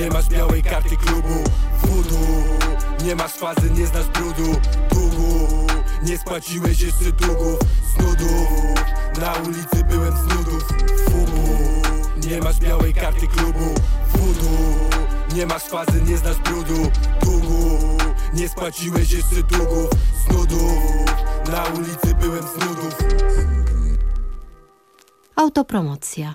Nie masz białej karty klubu Voodoo Nie masz fazy, nie znasz brudu Długu. Nie spłaciłeś jeszcze długów Z nudów. Na ulicy byłem z nudów Fubu. Nie masz białej karty klubu Voodoo Nie masz fazy, nie znasz brudu Długu. Nie spłaciłeś jeszcze długów Z nudów. Na ulicy byłem z nudów. Autopromocja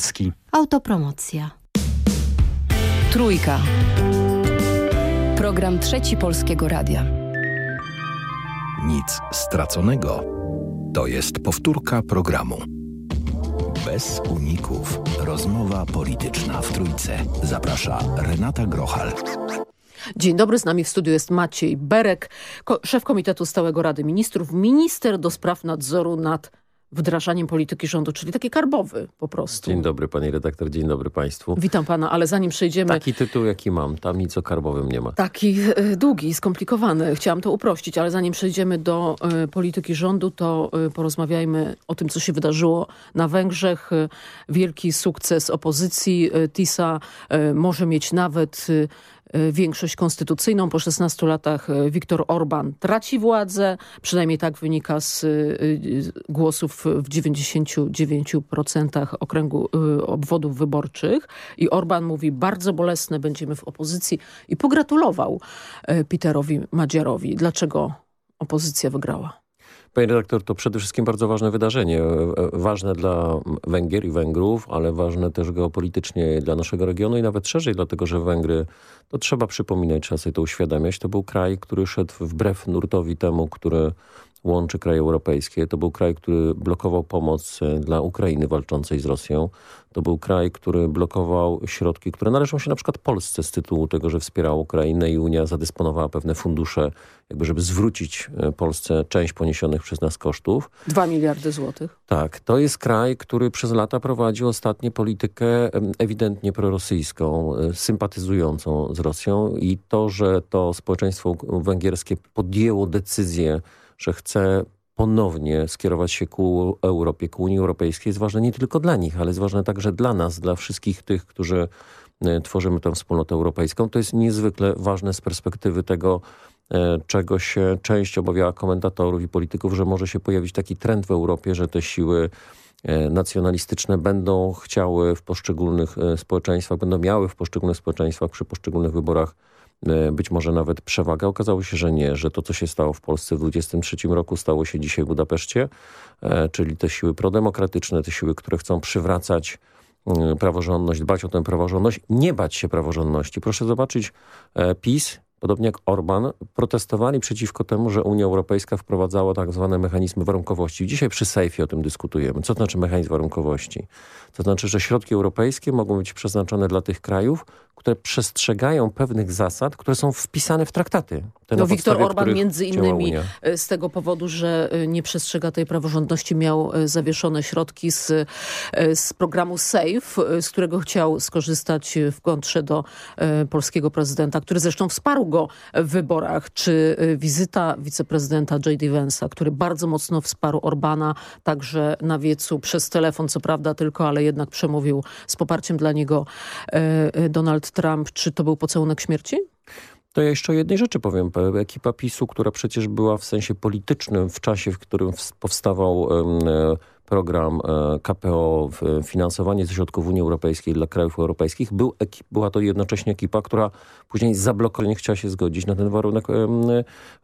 Pogorzelski. Autopromocja. Trójka. Program Trzeci Polskiego Radia. Nic straconego. To jest powtórka programu. Bez uników. Rozmowa polityczna w Trójce. Zaprasza Renata Grochal. Dzień dobry, z nami w studiu jest Maciej Berek, szef Komitetu Stałego Rady Ministrów, minister do spraw nadzoru nad wdrażaniem polityki rządu, czyli taki karbowy po prostu. Dzień dobry pani redaktor, dzień dobry państwu. Witam pana, ale zanim przejdziemy... Taki tytuł jaki mam, tam nic o karbowym nie ma. Taki y, długi, skomplikowany, chciałam to uprościć, ale zanim przejdziemy do y, polityki rządu, to y, porozmawiajmy o tym, co się wydarzyło na Węgrzech. Wielki sukces opozycji. TISA może mieć nawet E, większość konstytucyjną. Po 16 latach e, Viktor Orban traci władzę, przynajmniej tak wynika z e, głosów w 99% okręgu obwodów wyborczych. I Orban mówi, bardzo bolesne, będziemy w opozycji. I pogratulował Peterowi Madziarowi. Dlaczego opozycja wygrała? Panie redaktor, to przede wszystkim bardzo ważne wydarzenie. Ważne dla Węgier i Węgrów, ale ważne też geopolitycznie dla naszego regionu i nawet szerzej, dlatego że Węgry to trzeba przypominać, trzeba sobie to uświadamiać. To był kraj, który szedł wbrew nurtowi temu, który łączy kraje europejskie. To był kraj, który blokował pomoc e, dla Ukrainy walczącej z Rosją. To był kraj, który blokował środki, które należą się na przykład Polsce z tytułu tego, że wspierała Ukrainę i Unia zadysponowała pewne fundusze, jakby żeby zwrócić e, Polsce część poniesionych przez nas kosztów. Dwa miliardy złotych. Tak, to jest kraj, który przez lata prowadził ostatnio politykę ewidentnie prorosyjską, e, sympatyzującą z Rosją i to, że to społeczeństwo węgierskie podjęło decyzję że chce ponownie skierować się ku Europie, ku Unii Europejskiej jest ważne nie tylko dla nich, ale jest ważne także dla nas, dla wszystkich tych, którzy e, tworzymy tę wspólnotę europejską. To jest niezwykle ważne z perspektywy tego, e, czego się część obawiała komentatorów i polityków, że może się pojawić taki trend w Europie, że te siły e, nacjonalistyczne będą chciały w poszczególnych społeczeństwach, będą miały w poszczególnych społeczeństwach przy poszczególnych wyborach być może nawet przewagę. Okazało się, że nie, że to, co się stało w Polsce w 23 roku, stało się dzisiaj w Budapeszcie, e, czyli te siły prodemokratyczne, te siły, które chcą przywracać mm, praworządność, dbać o tę praworządność, nie bać się praworządności. Proszę zobaczyć e, PiS, podobnie jak Orban, protestowali przeciwko temu, że Unia Europejska wprowadzała tak zwane mechanizmy warunkowości. Dzisiaj przy Sejfie o tym dyskutujemy. Co to znaczy mechanizm warunkowości? To znaczy, że środki europejskie mogą być przeznaczone dla tych krajów, które przestrzegają pewnych zasad, które są wpisane w traktaty. Te no Viktor Orban między innymi e, z tego powodu, że e, nie przestrzega tej praworządności miał e, zawieszone środki z, z programu SAFE, z którego chciał skorzystać w kontrze do polskiego prezydenta, który zresztą wsparł go w wyborach. Czy wizyta wiceprezydenta J.D. Vance'a, który bardzo mocno wsparł Orbana także na wiecu przez telefon, co prawda tylko, ale jednak przemówił z poparciem dla niego Donald Trump, czy to był pocałunek śmierci? To ja jeszcze o jednej rzeczy powiem. Ekipa PiSu, która przecież była w sensie politycznym w czasie, w którym powstawał program e, KPO, finansowanie ze środków Unii Europejskiej dla krajów europejskich. Był ekip, była to jednocześnie ekipa, która później zablokowała, nie chciała się zgodzić na ten warunek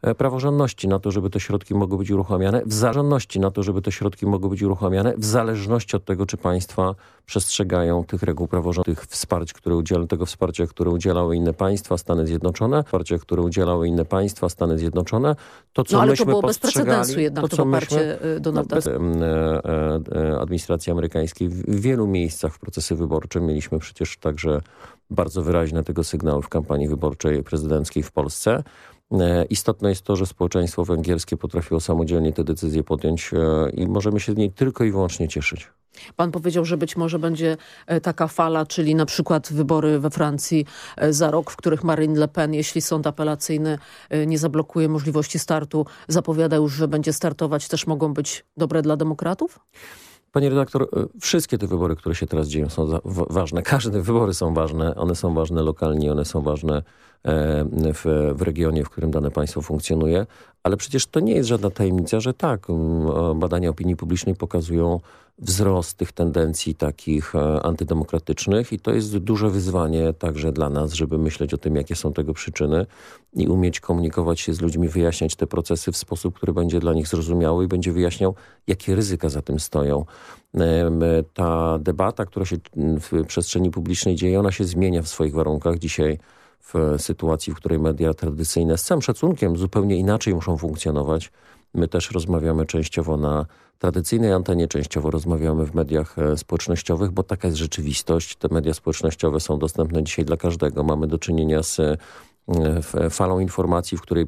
e, praworządności, na to, żeby te środki mogły być uruchamiane, w zarządności na to, żeby te środki mogły być uruchamiane, w zależności od tego, czy państwa przestrzegają tych reguł praworządnych, wsparć, które udzielały, tego wsparcia, które udzielały inne państwa, Stany Zjednoczone, wsparcia, które udzielały inne państwa, Stany Zjednoczone. To, co no ale to było bez precedensu jednak to, to poparcie myśmy, Donalda. No, bez, administracji amerykańskiej. W wielu miejscach w procesy wyborcze mieliśmy przecież także bardzo wyraźne tego sygnały w kampanii wyborczej prezydenckiej w Polsce. E, istotne jest to, że społeczeństwo węgierskie potrafiło samodzielnie te decyzje podjąć e, i możemy się z niej tylko i wyłącznie cieszyć. Pan powiedział, że być może będzie e, taka fala, czyli na przykład wybory we Francji za rok, w których Marine Le Pen, jeśli sąd apelacyjny nie zablokuje możliwości startu, zapowiada już, że będzie startować, też mogą być dobre dla demokratów? Panie redaktor, e, wszystkie te wybory, które się teraz dzieją są ważne. Każde wybory są ważne. One są ważne lokalnie, one są ważne e, w, w regionie, w którym dane państwo funkcjonuje. Ale przecież to nie jest żadna tajemnica, że tak, badania opinii publicznej pokazują wzrost tych tendencji takich e, antydemokratycznych i to jest duże wyzwanie także dla nas, żeby myśleć o tym, jakie są tego przyczyny i umieć komunikować się z ludźmi, wyjaśniać te procesy w sposób, który będzie dla nich zrozumiały i będzie wyjaśniał, jakie ryzyka za tym stoją. Ta debata, która się w przestrzeni publicznej dzieje, ona się zmienia w swoich warunkach. Dzisiaj w sytuacji, w której media tradycyjne z całym szacunkiem zupełnie inaczej muszą funkcjonować. My też rozmawiamy częściowo na tradycyjnej antenie, częściowo rozmawiamy w mediach e, społecznościowych, bo taka jest rzeczywistość. Te media społecznościowe są dostępne dzisiaj dla każdego. Mamy do czynienia z e, falą informacji, w której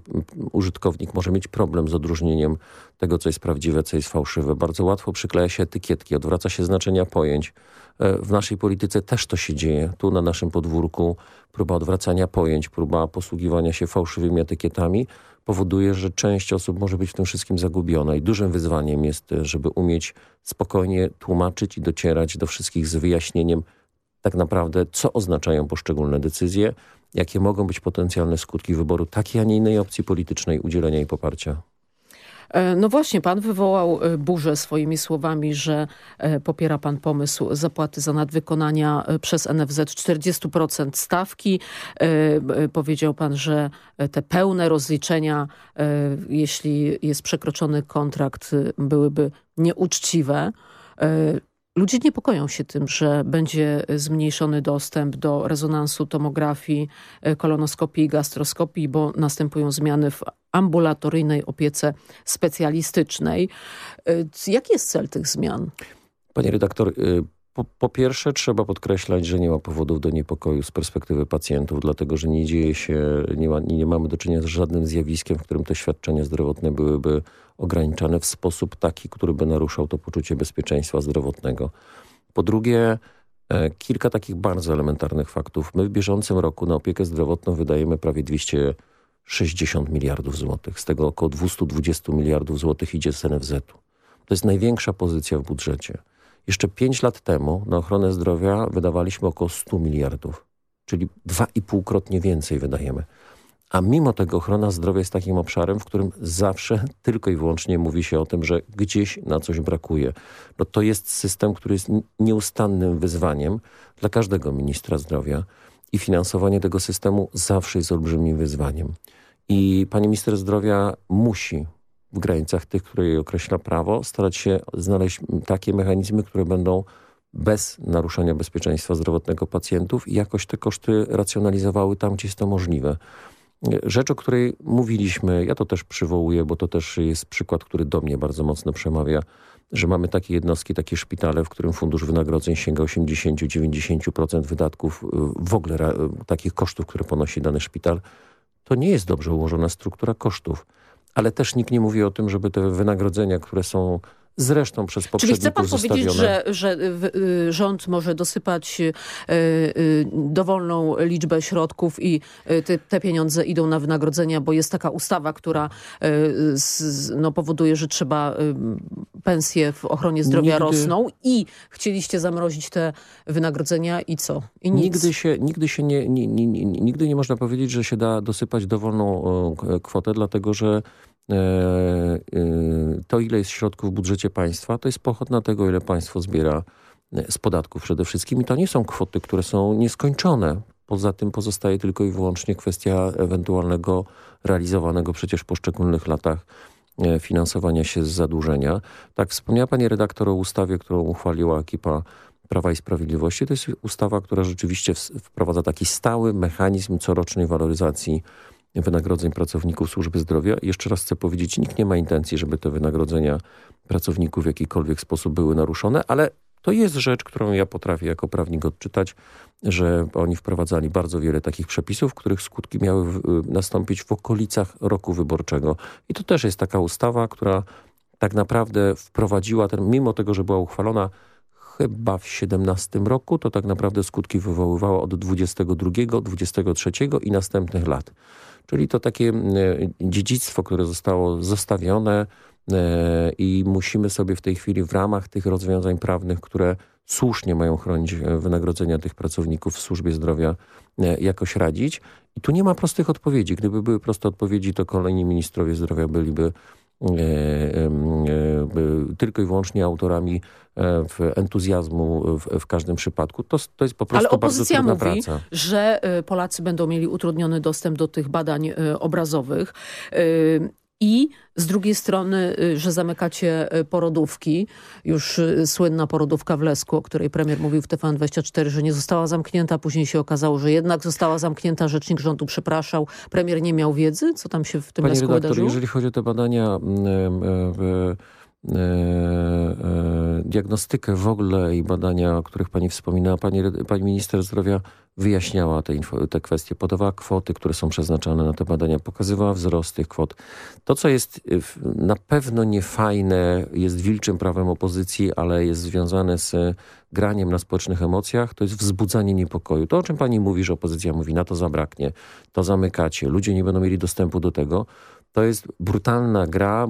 użytkownik może mieć problem z odróżnieniem tego, co jest prawdziwe, co jest fałszywe. Bardzo łatwo przykleja się etykietki, odwraca się znaczenia pojęć. E, w naszej polityce też to się dzieje. Tu na naszym podwórku próba odwracania pojęć, próba posługiwania się fałszywymi etykietami powoduje, że część osób może być w tym wszystkim zagubiona i dużym wyzwaniem jest, żeby umieć spokojnie tłumaczyć i docierać do wszystkich z wyjaśnieniem tak naprawdę, co oznaczają poszczególne decyzje, jakie mogą być potencjalne skutki wyboru takiej, a nie innej opcji politycznej, udzielenia jej poparcia. E, no właśnie, pan wywołał e, burzę swoimi słowami, że e, popiera pan pomysł zapłaty za nadwykonania przez NFZ 40% stawki. Powiedział pan, że te pełne rozliczenia, jeśli jest przekroczony kontrakt, byłyby nieuczciwe. Ludzie niepokoją się tym, że będzie zmniejszony dostęp do rezonansu, tomografii, e, kolonoskopii i gastroskopii, bo następują zmiany w ambulatoryjnej opiece specjalistycznej. E, jaki jest cel tych zmian? Panie redaktor, y, po, po, pierwsze trzeba podkreślać, że nie ma powodów do niepokoju z perspektywy pacjentów, dlatego że nie dzieje się, nie, ma, nie mamy do czynienia z żadnym zjawiskiem, w którym te świadczenia zdrowotne byłyby ograniczane w sposób taki, który by naruszał to poczucie bezpieczeństwa zdrowotnego. Po drugie, e, kilka takich bardzo elementarnych faktów. My w bieżącym roku na opiekę zdrowotną wydajemy prawie 260 miliardów złotych. Z tego około 220 miliardów złotych idzie z NFZ-u. To jest największa pozycja w budżecie. Jeszcze 5 lat temu na ochronę zdrowia wydawaliśmy około 100 miliardów, czyli dwa i półkrotnie więcej wydajemy. A mimo tego ochrona zdrowia jest takim obszarem, w którym zawsze tylko i wyłącznie mówi się o tym, że gdzieś na coś brakuje. No to jest system, który jest nieustannym wyzwaniem dla każdego ministra zdrowia i finansowanie tego systemu zawsze jest olbrzymim wyzwaniem. I pani minister zdrowia musi w granicach tych, które jej określa prawo, starać się znaleźć takie mechanizmy, które będą bez naruszania bezpieczeństwa zdrowotnego pacjentów i jakoś te koszty racjonalizowały tam, gdzie jest to możliwe. Rzecz, o której mówiliśmy, ja to też przywołuję, bo to też jest przykład, który do mnie bardzo mocno przemawia, że mamy takie jednostki, takie szpitale, w którym fundusz wynagrodzeń sięga 80-90% wydatków, w ogóle takich kosztów, które ponosi dany szpital. To nie jest dobrze ułożona struktura kosztów ale też nikt nie mówi o tym, żeby te wynagrodzenia, które są zresztą przez poprzedników Czyli chce pan powiedzieć, że, że y, rząd może dosypać y, y, dowolną liczbę środków i te, te, pieniądze idą na wynagrodzenia, bo jest taka ustawa, która no, powoduje, że trzeba pensje w ochronie zdrowia nigdy, rosną i chcieliście zamrozić te wynagrodzenia i co? I nic. Nigdy się, nigdy się nie, nie, nie, nigdy nie można powiedzieć, że się da dosypać dowolną kwotę, dlatego że E, e, to, ile jest środków w budżecie państwa, to jest pochodna tego, ile państwo zbiera e, z podatków przede wszystkim. I to nie są kwoty, które są nieskończone. Poza tym pozostaje tylko i wyłącznie kwestia ewentualnego realizowanego przecież w poszczególnych latach finansowania się z zadłużenia. Tak wspomniała pani redaktor o ustawie, którą uchwaliła ekipa Prawa i Sprawiedliwości. To jest ustawa, która rzeczywiście wprowadza taki stały mechanizm corocznej waloryzacji wynagrodzeń pracowników służby zdrowia. Jeszcze raz chcę powiedzieć, nikt nie ma intencji, żeby te wynagrodzenia pracowników w jakikolwiek sposób były naruszone, ale to jest rzecz, którą ja potrafię jako prawnik odczytać, że oni wprowadzali bardzo wiele takich przepisów, których skutki miały nastąpić w okolicach roku wyborczego. I to też jest taka ustawa, która tak naprawdę wprowadziła, ten, mimo tego, że była uchwalona chyba w 17 roku, to tak naprawdę skutki wywoływała od 22, 23 i następnych lat. Czyli to takie dziedzictwo, które zostało zostawione e, i musimy sobie w tej chwili w ramach tych rozwiązań prawnych, które słusznie mają chronić e, wynagrodzenia tych pracowników w służbie zdrowia, e, jakoś radzić. I tu nie ma prostych odpowiedzi. Gdyby były proste odpowiedzi, to kolejni ministrowie zdrowia byliby tylko i wyłącznie autorami entuzjazmu w, w, każdym przypadku. To, to jest po prostu Ale opozycja bardzo mówi, praca. że Polacy będą mieli utrudniony dostęp do tych badań obrazowych i z drugiej strony, y, że zamykacie y, porodówki. Już y, słynna porodówka w Lesku, o której premier mówił w TVN24, że nie została zamknięta. Później się okazało, że jednak została zamknięta. Rzecznik rządu przepraszał. Premier nie miał wiedzy, co tam się w tym Panie Lesku redaktor, wydarzyło? jeżeli chodzi o te badania E, e, diagnostykę w ogóle i badania, o których pani wspominała, pani, pani minister zdrowia wyjaśniała te, info, te kwestie, podawała kwoty, które są przeznaczane na te badania, pokazywała wzrost tych kwot. To, co jest na pewno niefajne, jest wilczym prawem opozycji, ale jest związane z graniem na społecznych emocjach, to jest wzbudzanie niepokoju. To, o czym pani mówi, że opozycja mówi, na to zabraknie, to zamykacie, ludzie nie będą mieli dostępu do tego, to jest brutalna gra,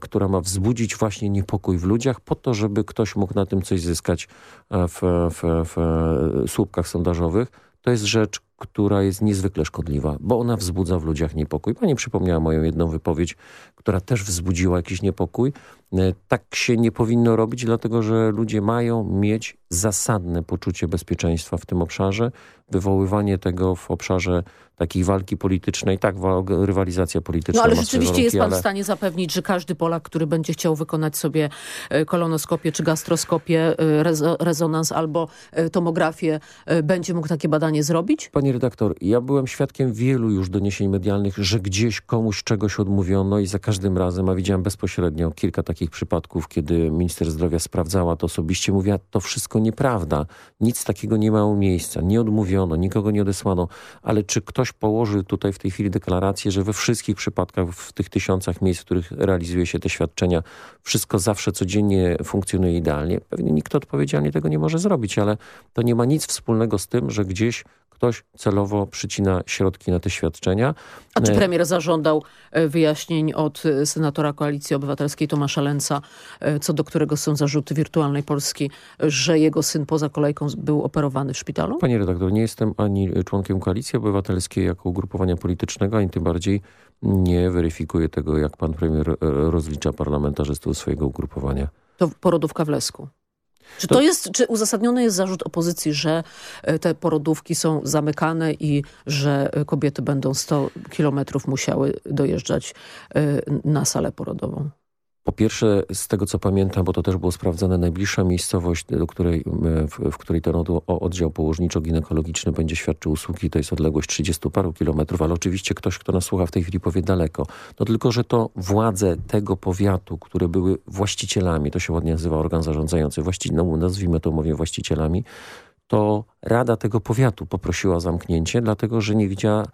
która ma wzbudzić właśnie niepokój w ludziach po to, żeby ktoś mógł na tym coś zyskać e, w, w, w słupkach sondażowych. To jest rzecz, która jest niezwykle szkodliwa, bo ona wzbudza w ludziach niepokój. Pani przypomniała moją jedną wypowiedź, która też wzbudziła jakiś niepokój. E, tak się nie powinno robić, dlatego że ludzie mają mieć zasadne poczucie bezpieczeństwa w tym obszarze. Wywoływanie tego w obszarze takiej walki politycznej, tak, rywalizacja polityczna. No ale rzeczywiście warunki, jest pan ale... w stanie zapewnić, że każdy Polak, który będzie chciał wykonać sobie e, kolonoskopię czy gastroskopię, e, rezonans albo tomografię, będzie mógł takie badanie zrobić? Pani redaktor, ja byłem świadkiem wielu już doniesień medialnych, że gdzieś komuś czegoś odmówiono i za każdym razem, a widziałem bezpośrednio kilka takich przypadków, kiedy minister zdrowia sprawdzała to osobiście, mówiła, to wszystko nieprawda, nic takiego nie miało miejsca, nie odmówiono, nikogo nie odesłano, ale czy ktoś położy tutaj w tej chwili deklarację, że we wszystkich przypadkach, w tych tysiącach miejsc, w których realizuje się te świadczenia, wszystko zawsze codziennie funkcjonuje idealnie? Pewnie nikt odpowiedzialnie tego nie może zrobić, ale to nie ma nic wspólnego z tym, że gdzieś ktoś celowo przycina środki na te świadczenia. A czy e, premier zażądał e, wyjaśnień od e, senatora Koalicji Obywatelskiej Tomasza Lenca, co do którego są zarzuty wirtualnej Polski, że jego syn poza kolejką był operowany w szpitalu? Panie redaktor, nie jestem ani członkiem Koalicji Obywatelskiej jako ugrupowania politycznego, ani tym bardziej nie weryfikuję tego, jak pan premier rozlicza parlamentarzystów swojego ugrupowania. To porodówka w Lesku. Czy to, to jest, czy uzasadniony jest zarzut opozycji, że e, te porodówki są zamykane i że e, kobiety będą 100 kilometrów musiały dojeżdżać e, na salę porodową? Po pierwsze, z tego co pamiętam, bo to też było sprawdzane, najbliższa miejscowość, do której, w, w której ten oddział położniczo-ginekologiczny będzie świadczył usługi, to jest odległość 30 paru kilometrów, ale oczywiście ktoś, kto nas słucha w tej chwili powie daleko. No tylko, że to władze tego powiatu, które były właścicielami, to się ładnie nazywa organ zarządzający, właści, no, nazwijmy to mówię właścicielami, to Rada tego powiatu poprosiła zamknięcie, dlatego że nie widziała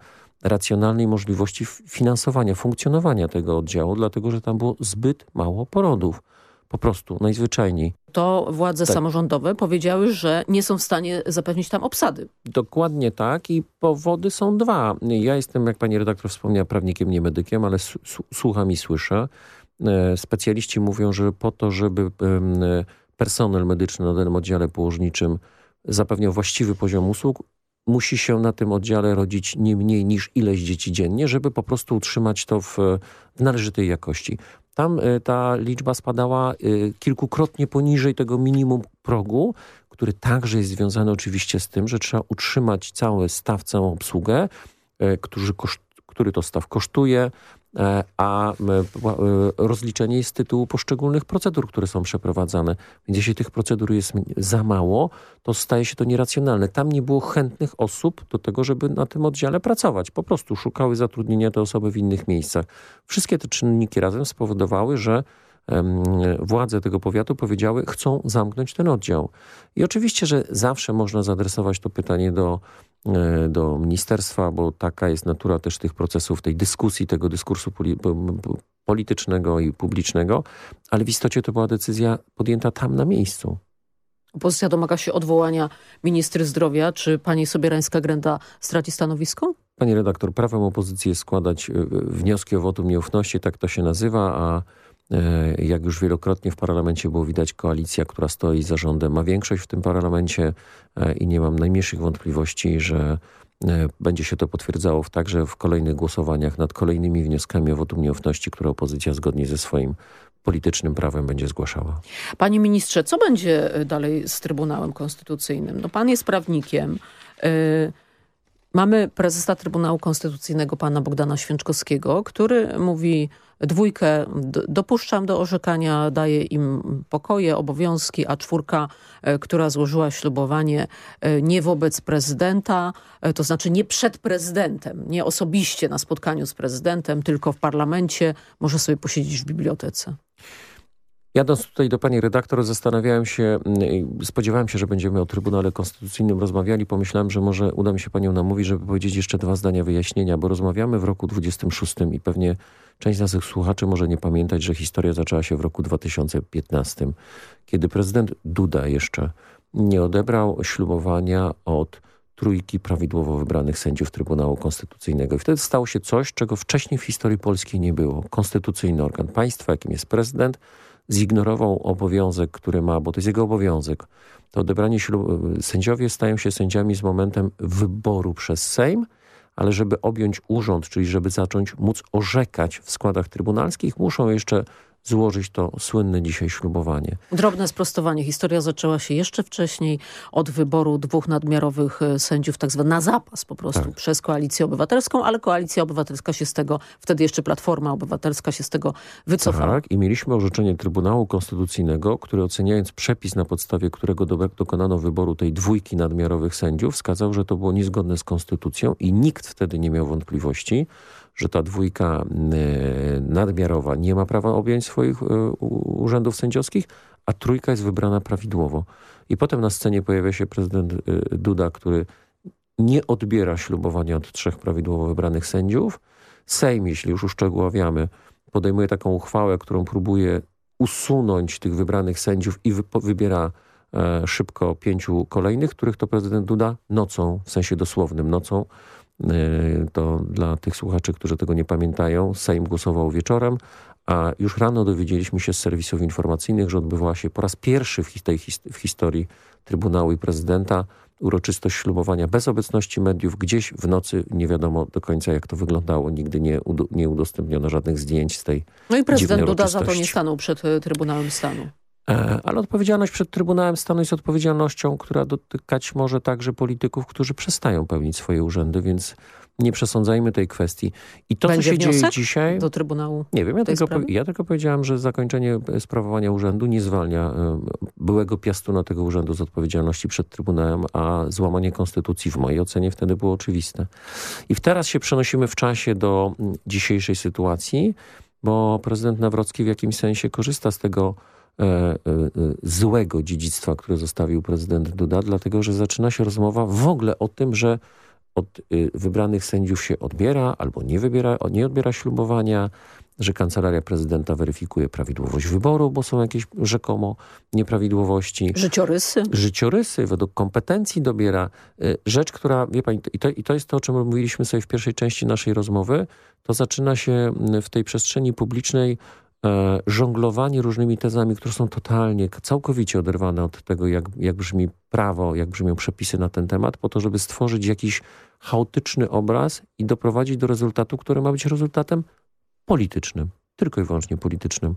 racjonalnej możliwości finansowania, funkcjonowania tego oddziału, dlatego że tam było zbyt mało porodów. Po prostu, najzwyczajniej. To władze tak. samorządowe powiedziały, że nie są w stanie zapewnić tam obsady. Dokładnie tak i powody są dwa. Ja jestem, jak pani redaktor wspomniała, prawnikiem, nie medykiem, ale słucham i słyszę. E, specjaliści mówią, że po to, żeby personel medyczny na danym oddziale położniczym zapewniał właściwy poziom usług, musi się na tym oddziale rodzić nie mniej niż ileś dzieci dziennie, żeby po prostu utrzymać to w, w należytej jakości. Tam y, ta liczba spadała y, kilkukrotnie poniżej tego minimum progu, który także jest związany oczywiście z tym, że trzeba utrzymać cały staw, całą obsługę, y, koszt, który to staw kosztuje, a rozliczenie jest z tytułu poszczególnych procedur, które są przeprowadzane. Więc jeśli tych procedur jest za mało, to staje się to nieracjonalne. Tam nie było chętnych osób do tego, żeby na tym oddziale pracować. Po prostu szukały zatrudnienia te osoby w innych miejscach. Wszystkie te czynniki razem spowodowały, że władze tego powiatu powiedziały, chcą zamknąć ten oddział. I oczywiście, że zawsze można zaadresować to pytanie do, e, do ministerstwa, bo taka jest natura też tych procesów, tej dyskusji, tego dyskursu politycznego i publicznego, ale w istocie to była decyzja podjęta tam na miejscu. Opozycja domaga się odwołania ministry zdrowia. Czy pani Sobierańska-Grenda straci stanowisko? Pani redaktor, prawem opozycji jest składać e, wnioski o wotum nieufności, tak to się nazywa, a E, jak już wielokrotnie w parlamencie było widać, koalicja, która stoi za rządem, ma większość w tym parlamencie e, i nie mam najmniejszych wątpliwości, że e, będzie się to potwierdzało także w kolejnych głosowaniach nad kolejnymi wnioskami o wotum nieufności, które opozycja zgodnie ze swoim politycznym prawem będzie zgłaszała. Panie ministrze, co będzie dalej z Trybunałem Konstytucyjnym? No pan jest prawnikiem. Mamy prezesa Trybunału Konstytucyjnego pana Bogdana Święczkowskiego, który mówi dwójkę dopuszczam do orzekania, daję im pokoje, obowiązki, a czwórka, e, która złożyła ślubowanie e, nie wobec prezydenta, e, to znaczy nie przed prezydentem, nie osobiście na spotkaniu z prezydentem, tylko w parlamencie, może sobie posiedzieć w bibliotece. Jadąc tutaj do pani redaktor, zastanawiałem się, mm, spodziewałem się, że będziemy o Trybunale Konstytucyjnym rozmawiali. Pomyślałem, że może uda mi się panią namówić, żeby powiedzieć jeszcze dwa zdania wyjaśnienia, bo rozmawiamy w roku 26 i pewnie część z naszych słuchaczy może nie pamiętać, że historia zaczęła się w roku 2015, kiedy prezydent Duda jeszcze nie odebrał ślubowania od trójki prawidłowo wybranych sędziów Trybunału Konstytucyjnego. I wtedy stało się coś, czego wcześniej w historii polskiej nie było. Konstytucyjny organ państwa, jakim jest prezydent, zignorował obowiązek, który ma, bo to jest jego obowiązek. To odebranie ślubu, sędziowie stają się sędziami z momentem wyboru przez Sejm, ale żeby objąć urząd, czyli żeby zacząć móc orzekać w składach trybunalskich, muszą jeszcze złożyć to słynne dzisiaj ślubowanie. Drobne sprostowanie. Historia zaczęła się jeszcze wcześniej od wyboru dwóch nadmiarowych e, sędziów, tak zwane na zapas po prostu, tak. przez Koalicję Obywatelską, ale Koalicja Obywatelska się z tego, wtedy jeszcze Platforma Obywatelska się z tego wycofała. Tak, i mieliśmy orzeczenie Trybunału Konstytucyjnego, który oceniając przepis, na podstawie którego do, dokonano wyboru tej dwójki nadmiarowych sędziów, wskazał, że to było niezgodne z konstytucją i nikt wtedy nie miał wątpliwości, że ta dwójka e, nadmiarowa nie ma prawa objąć swoich e, urzędów sędziowskich, a trójka jest wybrana prawidłowo. I potem na scenie pojawia się prezydent e, Duda, który nie odbiera ślubowania od trzech prawidłowo wybranych sędziów. Sejm, jeśli już uszczegóławiamy, podejmuje taką uchwałę, którą próbuje usunąć tych wybranych sędziów i wybiera szybko pięciu kolejnych, których to prezydent Duda nocą, w sensie dosłownym nocą, to dla tych słuchaczy, którzy tego nie pamiętają, Sejm głosował wieczorem, a już rano dowiedzieliśmy się z serwisów informacyjnych, że odbywała się po raz pierwszy w, tej, w historii Trybunału i Prezydenta uroczystość ślubowania bez obecności mediów. Gdzieś w nocy nie wiadomo do końca jak to wyglądało. Nigdy nie, nie udostępniano żadnych zdjęć z tej No i prezydent Duda za to nie stanął przed e, Trybunałem Stanu. E, ale odpowiedzialność przed Trybunałem Stanu jest odpowiedzialnością, która dotykać może także polityków, którzy przestają pełnić swoje urzędy, więc nie przesądzajmy tej kwestii. I to, Będzie co się dzieje dzisiaj... do Trybunału Nie wiem, ja tylko, ja tylko powiedziałem, że zakończenie sprawowania urzędu nie zwalnia e, byłego piastuna tego urzędu z odpowiedzialności przed Trybunałem, a złamanie konstytucji w mojej ocenie wtedy było oczywiste. I teraz się przenosimy w czasie do dzisiejszej sytuacji, bo prezydent Nawrocki w jakimś sensie korzysta z tego złego dziedzictwa, które zostawił prezydent Duda, dlatego że zaczyna się rozmowa w ogóle o tym, że od y, wybranych sędziów się odbiera albo nie, wybiera, nie odbiera ślubowania, że kancelaria prezydenta weryfikuje prawidłowość wyboru, bo są jakieś rzekomo nieprawidłowości. Życiorysy. Życiorysy według kompetencji dobiera. Y, rzecz, która, wie pani, i to, i to jest to, o czym mówiliśmy sobie w pierwszej części naszej rozmowy, to zaczyna się w tej przestrzeni publicznej e, żonglowanie różnymi tezami, które są totalnie, całkowicie oderwane od tego, jak, jak brzmi prawo, jak brzmią przepisy na ten temat, po to, żeby stworzyć jakiś chaotyczny obraz i doprowadzić do rezultatu, który ma być rezultatem politycznym, tylko i wyłącznie politycznym.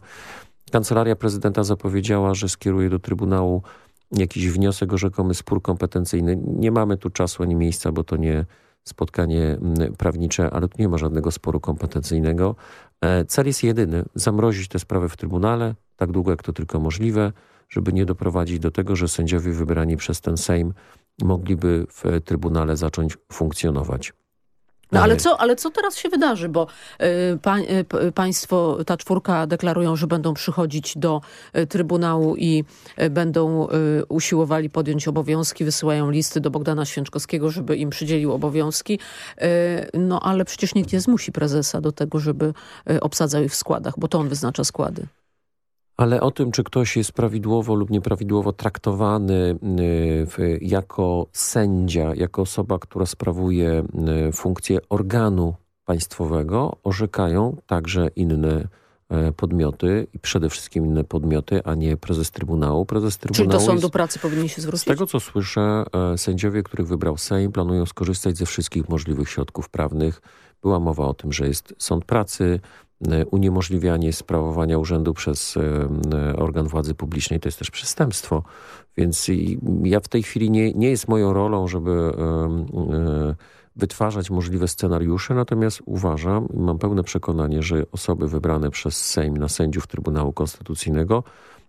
Kancelaria prezydenta zapowiedziała, że skieruje do Trybunału jakiś wniosek o rzekomy spór kompetencyjny. Nie mamy tu czasu ani miejsca, bo to nie spotkanie prawnicze, ale tu nie ma żadnego sporu kompetencyjnego. Cel jest jedyny, zamrozić tę sprawę w Trybunale, tak długo jak to tylko możliwe, żeby nie doprowadzić do tego, że sędziowie wybrani przez ten Sejm mogliby w Trybunale zacząć funkcjonować. No ale co, ale co teraz się wydarzy, bo y, pa, y, państwo, ta czwórka deklarują, że będą przychodzić do y, Trybunału i y, będą y, usiłowali podjąć obowiązki, wysyłają listy do Bogdana Święczkowskiego, żeby im przydzielił obowiązki, y, no ale przecież nikt nie zmusi prezesa do tego, żeby obsadzał ich w składach, bo to on wyznacza składy. Ale o tym, czy ktoś jest prawidłowo lub nieprawidłowo traktowany y, jako sędzia, jako osoba, która sprawuje y, funkcję organu państwowego, orzekają także inne e, podmioty i przede wszystkim inne podmioty, a nie prezes Trybunału. Prezes Trybunału Czyli do Sądu jest, Pracy powinni się zwrócić? Z tego co słyszę, e, sędziowie, których wybrał Sejm planują skorzystać ze wszystkich możliwych środków prawnych. Była mowa o tym, że jest Sąd Pracy, uniemożliwianie sprawowania urzędu przez e, e, organ władzy publicznej to jest też przestępstwo. Więc ja w tej chwili nie, nie jest moją rolą, żeby wytwarzać możliwe scenariusze, natomiast uważam i mam pełne przekonanie, że osoby wybrane przez Sejm na sędziów Trybunału Konstytucyjnego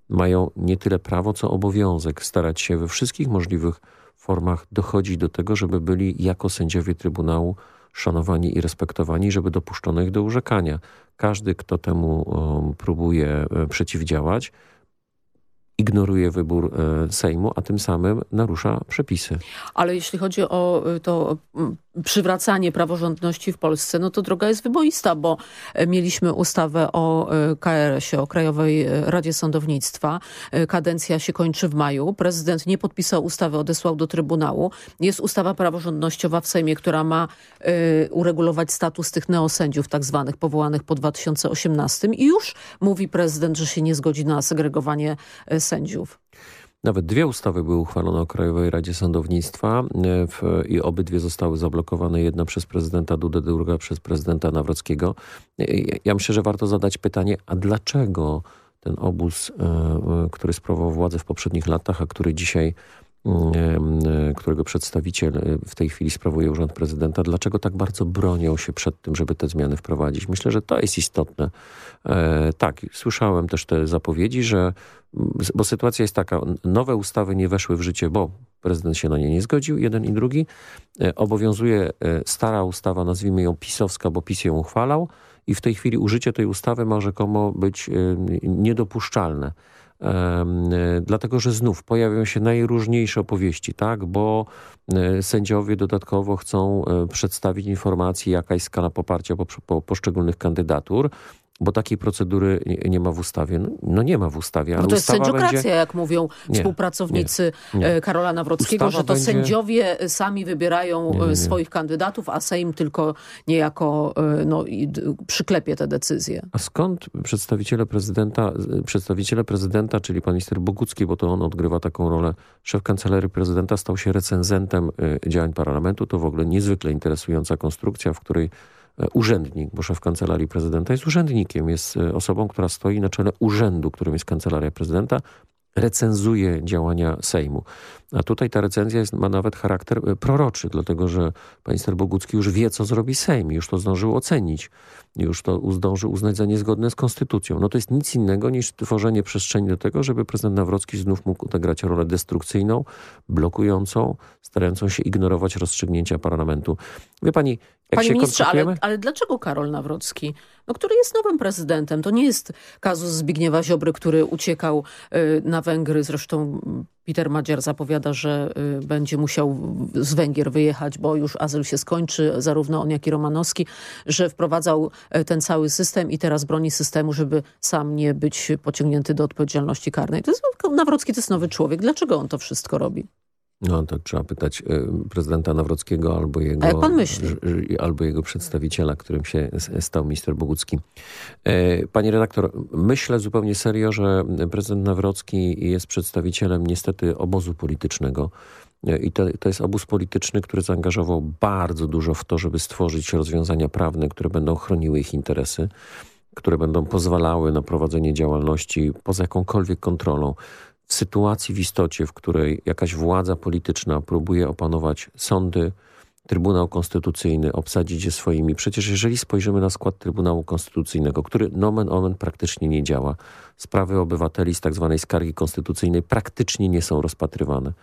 mają nie tyle prawo, co obowiązek starać się we wszystkich możliwych formach dochodzić do tego, żeby byli jako sędziowie Trybunału szanowani i respektowani, żeby dopuszczono ich do urzekania. Każdy, kto temu próbuje e, przeciwdziałać, ignoruje wybór e, Sejmu, a tym samym narusza przepisy. Ale jeśli chodzi o e, to przywracanie praworządności w Polsce, no to droga jest wyboista, bo e, mieliśmy ustawę o e, KRS-ie, o Krajowej e, Radzie Sądownictwa. Kadencja się kończy w maju. Prezydent nie podpisał ustawy, odesłał do Trybunału. Jest ustawa praworządnościowa w Sejmie, która ma uregulować status tych neosędziów tak zwanych, powołanych po 2018 i już mówi prezydent, że się nie zgodzi na segregowanie sędziów. Nawet dwie ustawy były uchwalone o Krajowej Radzie Sądownictwa e, w, i obydwie zostały zablokowane. Jedna przez prezydenta Dudę, druga przez prezydenta Nawrockiego. E, ja myślę, że warto zadać pytanie, a dlaczego ten obóz, e, który sprawował władzę w poprzednich latach, a który dzisiaj którego przedstawiciel w tej chwili sprawuje urząd prezydenta, dlaczego tak bardzo bronią się przed tym, żeby te zmiany wprowadzić. Myślę, że to jest istotne. Tak, słyszałem też te zapowiedzi, że bo sytuacja jest taka, nowe ustawy nie weszły w życie, bo prezydent się na nie nie zgodził, jeden i drugi. E, obowiązuje e, stara ustawa, nazwijmy ją pisowska, bo PiS ją uchwalał i w tej chwili użycie tej ustawy ma rzekomo być e, niedopuszczalne. Dlatego, że znów pojawią się najróżniejsze opowieści, tak? bo sędziowie dodatkowo chcą przedstawić informacje, jaka jest skala poparcia po, po poszczególnych kandydatur bo takiej procedury nie, ma w ustawie. No, no, nie ma w ustawie. Ale no to jest sędziokracja, będzie... jak mówią współpracownicy nie, nie. E, Karola Nawrockiego, ustawa że to będzie... sędziowie sami wybierają e, swoich kandydatów, a Sejm tylko niejako e, no, przyklepie te decyzje. A skąd przedstawiciele prezydenta, przedstawiciele prezydenta, czyli pan minister Bogucki, bo to on odgrywa taką rolę, szef kancelarii prezydenta stał się recenzentem działań parlamentu. To w ogóle niezwykle interesująca konstrukcja, w której urzędnik, bo szef kancelarii prezydenta jest urzędnikiem, jest e, osobą, która stoi na czele urzędu, którym jest kancelaria prezydenta, recenzuje działania Sejmu. A tutaj ta recenzja jest, ma nawet charakter e, proroczy, dlatego że minister Bogucki już wie, co zrobi Sejm, już to zdążył ocenić, już to zdążył uznać za niezgodne z konstytucją. No to jest nic innego niż tworzenie przestrzeni do tego, żeby prezydent Nawrocki znów mógł odegrać rolę destrukcyjną, blokującą, starającą się ignorować rozstrzygnięcia parlamentu. Wie pani, jak Panie ministrze, ale, ale, dlaczego Karol Nawrocki, no, który jest nowym prezydentem, to nie jest kazus Zbigniewa Ziobry, który uciekał y, na Węgry, zresztą Peter Madziar zapowiada, że y, będzie musiał z Węgier wyjechać, bo już azyl się skończy, zarówno on jak i Romanowski, że wprowadzał y, ten cały system i teraz broni systemu, żeby sam nie być pociągnięty do odpowiedzialności karnej. To jest, Nawrocki to jest nowy człowiek. Dlaczego on to wszystko robi? No to trzeba pytać y, prezydenta Nawrockiego albo jego, jak pan myśli? albo jego przedstawiciela, którym się stał minister Bogucki. E, pani redaktor, myślę zupełnie serio, że prezydent Nawrocki jest przedstawicielem niestety obozu politycznego. E, I to, to jest obóz polityczny, który zaangażował bardzo dużo w to, żeby stworzyć rozwiązania prawne, które będą chroniły ich interesy, które będą pozwalały na prowadzenie działalności poza jakąkolwiek kontrolą w sytuacji w istocie, w której jakaś władza polityczna próbuje opanować sądy, Trybunał Konstytucyjny, obsadzić je swoimi. Przecież jeżeli spojrzymy na skład Trybunału Konstytucyjnego, który nomen omen praktycznie nie działa, sprawy obywateli z tak zwanej skargi konstytucyjnej praktycznie nie są rozpatrywane.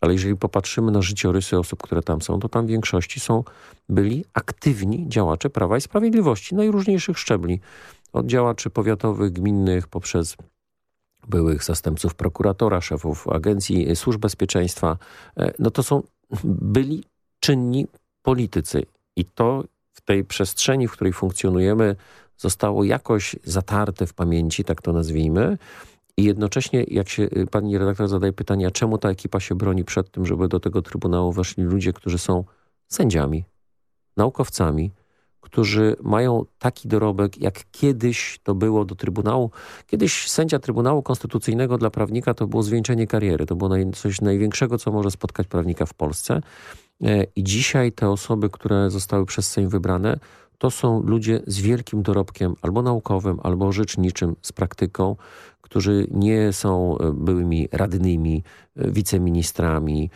Ale jeżeli popatrzymy na życiorysy osób, które tam są, to tam w większości są, byli aktywni działacze Prawa i Sprawiedliwości najróżniejszych szczebli. Od działaczy powiatowych, gminnych, poprzez byłych zastępców prokuratora, szefów agencji służb bezpieczeństwa. E, no to są byli czynni politycy i to w tej przestrzeni, w której funkcjonujemy zostało jakoś zatarte w pamięci, tak to nazwijmy. I jednocześnie, jak się y, pani redaktor zadaje pytanie, czemu ta ekipa się broni przed tym, żeby do tego Trybunału weszli ludzie, którzy są sędziami, naukowcami, którzy mają taki dorobek, jak kiedyś to było do Trybunału. Kiedyś sędzia Trybunału Konstytucyjnego dla prawnika to było zwieńczenie kariery. To było coś największego, co może spotkać prawnika w Polsce. E, I dzisiaj te osoby, które zostały przez Sejm wybrane, to są ludzie z wielkim dorobkiem albo naukowym, albo orzeczniczym, z praktyką, którzy nie są e, byłymi radnymi, e, wiceministrami.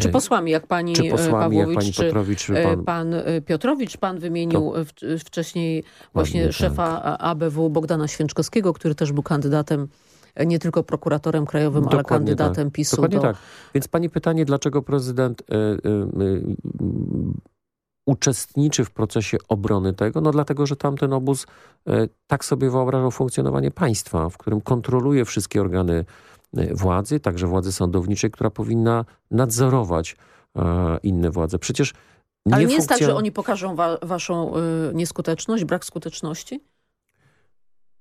Czy posłami, jak pani czy posłami, Pawłowicz, jak pani Piotrowicz, czy pan... pan Piotrowicz. Pan wymienił to... wcześniej właśnie Ładnie, szefa tak. ABW Bogdana Święczkowskiego, który też był kandydatem nie tylko prokuratorem krajowym, Dokładnie ale kandydatem tak. PiSu. Dokładnie do... tak. Więc pani pytanie, dlaczego prezydent y, y, y, uczestniczy w procesie obrony tego? No dlatego, że tamten obóz tak sobie wyobrażał funkcjonowanie państwa, w którym kontroluje wszystkie organy władzy, także władzy sądowniczej, która powinna nadzorować inne władze. Przecież nie Ale nie jest tak, że oni pokażą wa waszą nieskuteczność, brak skuteczności?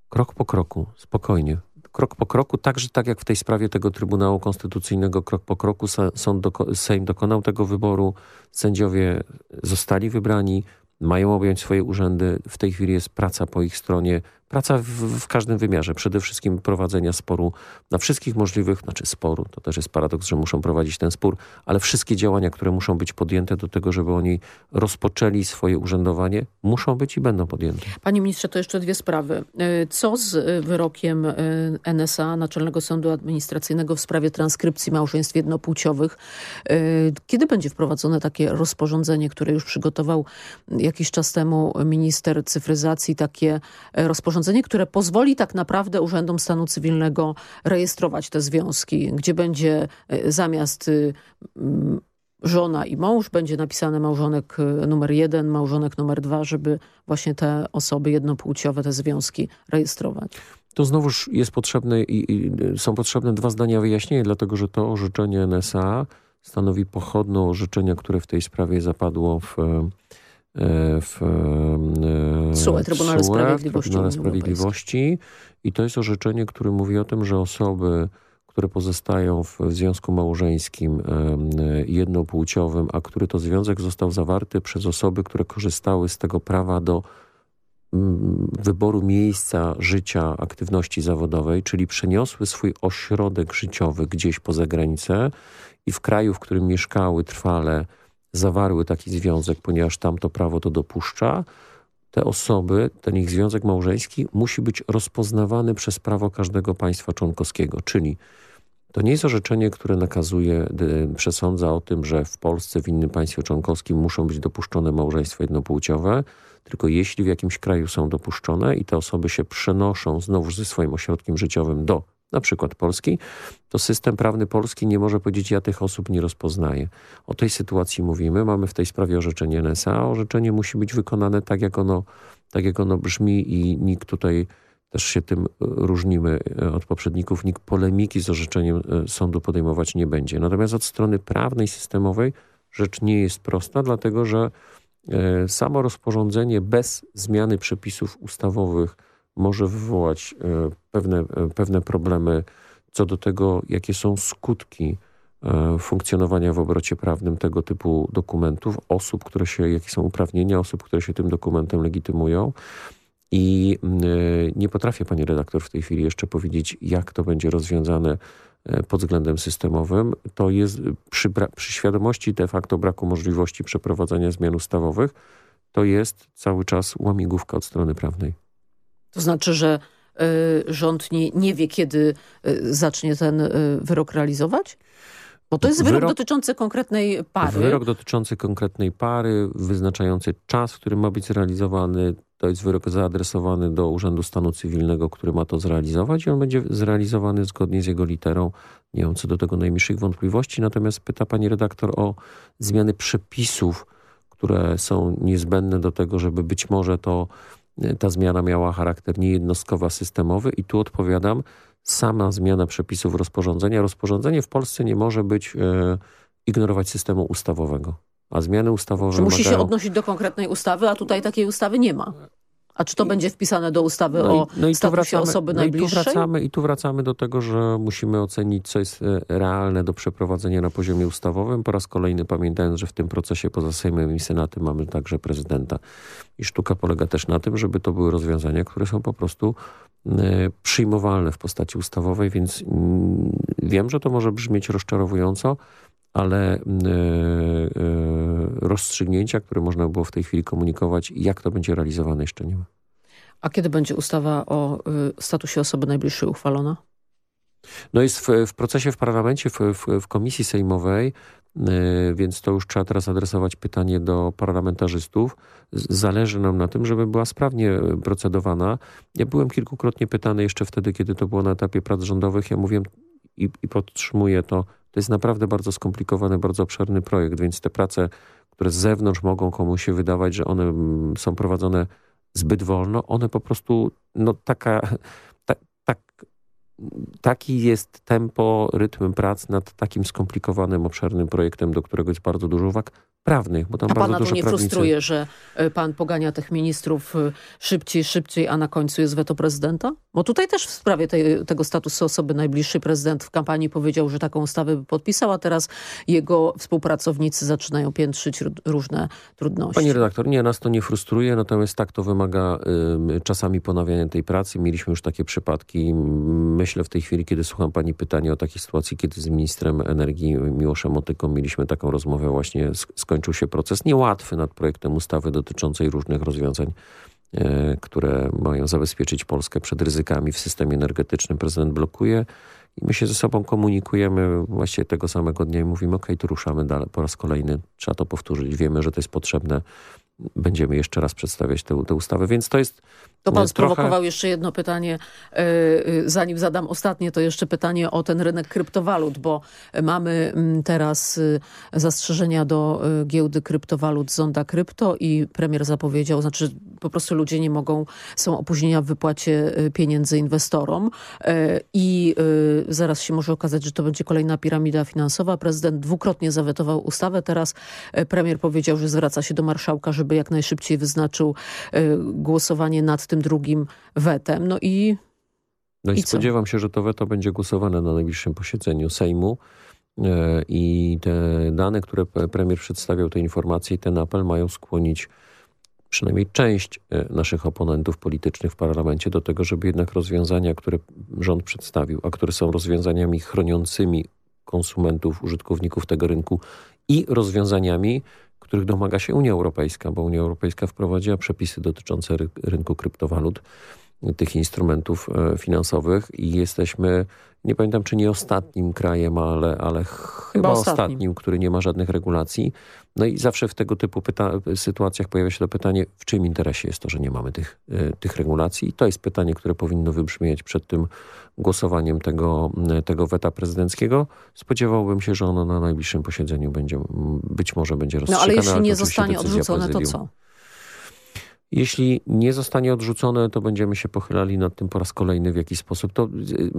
Krok po kroku, spokojnie krok po kroku, także tak jak w tej sprawie tego Trybunału Konstytucyjnego, krok po kroku sąd doko Sejm dokonał tego wyboru, sędziowie zostali wybrani, mają objąć swoje urzędy. W tej chwili jest praca po ich stronie, praca w, w, każdym wymiarze. Przede wszystkim prowadzenia sporu na wszystkich możliwych, znaczy sporu, to też jest paradoks, że muszą prowadzić ten spór, ale wszystkie działania, które muszą być podjęte do tego, żeby oni rozpoczęli swoje urzędowanie, muszą być i będą podjęte. Panie ministrze, to jeszcze dwie sprawy. Y, co z y, wyrokiem y, NSA, Naczelnego Sądu Administracyjnego w sprawie transkrypcji małżeństw jednopłciowych? Kiedy będzie wprowadzone takie rozporządzenie, które już przygotował jakiś czas temu minister cyfryzacji, takie rozporządzenie rozporządzenie, które pozwoli tak naprawdę Urzędom Stanu Cywilnego rejestrować te związki, gdzie będzie e, zamiast y, żona i mąż, będzie napisane małżonek y, numer jeden, małżonek numer dwa, żeby właśnie te osoby jednopłciowe, te związki rejestrować. To znowuż jest potrzebne i, i są potrzebne dwa zdania wyjaśnienia, dlatego że to orzeczenie NSA stanowi pochodne orzeczenia, które w tej sprawie zapadło w w SUE, Trybunale Sprawiedliwości, Trybunale Sprawiedliwości. I to jest orzeczenie, które mówi o tym, że osoby, które pozostają w związku małżeńskim jednopłciowym, a który to związek został zawarty przez osoby, które korzystały z tego prawa do wyboru miejsca życia, aktywności zawodowej, czyli przeniosły swój ośrodek życiowy gdzieś poza granicę i w kraju, w którym mieszkały trwale zawarły taki związek, ponieważ tam to prawo to dopuszcza, te osoby, ten ich związek małżeński musi być rozpoznawany przez prawo każdego państwa członkowskiego. Czyli to nie jest orzeczenie, które nakazuje, przesądza o tym, że w Polsce, w innym państwie członkowskim muszą być dopuszczone małżeństwa jednopłciowe, tylko jeśli w jakimś kraju są dopuszczone i te osoby się przenoszą znowu ze swoim ośrodkiem życiowym do na przykład Polski, to system prawny polski nie może powiedzieć, ja tych osób nie rozpoznaję. O tej sytuacji mówimy, mamy w tej sprawie orzeczenie NSA, orzeczenie musi być wykonane tak, jak ono, tak jak ono brzmi i nikt tutaj też się tym różnimy e, od poprzedników, nikt polemiki z orzeczeniem e, sądu podejmować nie będzie. Natomiast od strony prawnej, systemowej rzecz nie jest prosta, dlatego że e, samo rozporządzenie bez zmiany przepisów ustawowych może wywołać e, pewne, e, pewne problemy co do tego, jakie są skutki e, funkcjonowania w obrocie prawnym tego typu dokumentów, osób, które się, jakie są uprawnienia osób, które się tym dokumentem legitymują. I nie potrafię, pani redaktor, w tej chwili jeszcze powiedzieć, jak to będzie rozwiązane pod względem systemowym. To jest przy, przy świadomości de facto braku możliwości przeprowadzania zmian ustawowych, to jest cały czas łamigłówka od strony prawnej. To znaczy, że y, rząd nie, nie wie, kiedy y, zacznie ten y, wyrok realizować? Bo to jest wyrok, wyrok, dotyczący konkretnej pary. Wyrok dotyczący konkretnej pary, wyznaczający czas, w którym ma być zrealizowany. To jest wyrok zaadresowany do Urzędu Stanu Cywilnego, który ma to zrealizować i on będzie zrealizowany zgodnie z jego literą. Nie mam co do tego najmniejszych wątpliwości. Natomiast pyta pani redaktor o zmiany przepisów, które są niezbędne do tego, żeby być może to ta zmiana miała charakter niejednostkowy, a systemowy i tu odpowiadam, sama zmiana przepisów rozporządzenia. Rozporządzenie w Polsce nie może być e, ignorować systemu ustawowego. A zmiany ustawowe Czy musi się odnosić do konkretnej ustawy, a tutaj takiej ustawy nie ma. A czy to będzie wpisane do ustawy no i, o no i statusie wracamy, osoby no najbliższej? I tu, wracamy, I tu wracamy do tego, że musimy ocenić, co jest e, realne do przeprowadzenia na poziomie ustawowym. Po raz kolejny pamiętając, że w tym procesie poza Sejmem i Senatem mamy także prezydenta. I sztuka polega też na tym, żeby to były rozwiązania, które są po prostu e, przyjmowalne w postaci ustawowej, więc mm, wiem, że to może brzmieć rozczarowująco, ale e, rozstrzygnięcia, które można było w tej chwili komunikować, jak to będzie realizowane jeszcze nie ma. A kiedy będzie ustawa o y, statusie osoby najbliższej uchwalona? No jest w, w procesie w parlamencie, w, w, w komisji sejmowej, więc to już trzeba teraz adresować pytanie do parlamentarzystów. Zależy nam na tym, żeby była sprawnie procedowana. Ja byłem kilkukrotnie pytany jeszcze wtedy, kiedy to było na etapie prac rządowych. Ja mówiłem i, i podtrzymuję to, to jest naprawdę bardzo skomplikowany, bardzo obszerny projekt, więc te prace, które z zewnątrz mogą komuś się wydawać, że one mm, są prowadzone zbyt wolno, one po prostu, no taka, ta, tak, taki jest tempo, rytm prac nad takim skomplikowanym, obszernym projektem, do którego jest bardzo dużo uwag prawnych. Bo tam a bardzo pana to nie prawnicy... frustruje, że e, pan pogania tych ministrów e, szybciej, szybciej, a na końcu jest weto prezydenta? Bo tutaj też w sprawie tej, tego statusu osoby najbliższej prezydent w kampanii powiedział, że taką ustawę by podpisał, a teraz jego współpracownicy zaczynają piętrzyć różne trudności. Pani redaktor, nie, nas to nie frustruje, natomiast tak to wymaga y, czasami ponawiania tej pracy. Mieliśmy już takie przypadki. Myślę w tej chwili, kiedy słucham pani pytania o takiej sytuacji, kiedy z ministrem energii Miłoszem Otyką mieliśmy taką rozmowę właśnie skończoną skończył się proces niełatwy nad projektem ustawy dotyczącej różnych rozwiązań, e, które mają zabezpieczyć Polskę przed ryzykami w systemie energetycznym. Prezydent blokuje i my się ze sobą komunikujemy właściwie tego samego dnia i mówimy, ok, to ruszamy dalej po raz kolejny. Trzeba to powtórzyć. Wiemy, że to jest potrzebne będziemy jeszcze raz przedstawiać tę, tę ustawę, więc to jest To pan sprowokował trochę... jeszcze jedno pytanie, e, e, zanim zadam ostatnie, to jeszcze pytanie o ten rynek kryptowalut, bo mamy mm, teraz e, zastrzeżenia do giełdy kryptowalut Zonda Krypto i premier zapowiedział, znaczy po prostu ludzie nie mogą, są opóźnienia w wypłacie pieniędzy inwestorom i zaraz się może okazać, że to będzie kolejna piramida finansowa. Prezydent dwukrotnie zawetował ustawę, teraz premier powiedział, że zwraca się do marszałka, żeby żeby jak najszybciej wyznaczył e, głosowanie nad tym drugim wetem. No i no i, I spodziewam się, że to weto będzie głosowane na najbliższym posiedzeniu Sejmu e, i te dane, które premier przedstawiał, te informacje i ten apel mają skłonić przynajmniej część e, naszych oponentów politycznych w parlamencie do tego, żeby jednak rozwiązania, które rząd przedstawił, a które są rozwiązaniami chroniącymi konsumentów, użytkowników tego rynku i rozwiązaniami, których domaga się Unia Europejska, bo Unia Europejska wprowadziła przepisy dotyczące ry rynku kryptowalut, tych instrumentów e, finansowych i jesteśmy, nie pamiętam czy nie ostatnim krajem, ale, ale chyba, chyba ostatnim. ostatnim, który nie ma żadnych regulacji. No i zawsze w tego typu sytuacjach pojawia się to pytanie, w czym interesie jest to, że nie mamy tych, y, tych regulacji. I to jest pytanie, które powinno wybrzmieć przed tym głosowaniem tego, tego weta prezydenckiego. Spodziewałbym się, że ono na najbliższym posiedzeniu będzie, być może będzie rozstrzygane. No ale jeśli nie zostanie odrzucone, to co? Jeśli nie zostanie odrzucone, to będziemy się pochylali nad tym po raz kolejny w jakiś sposób. To y, y,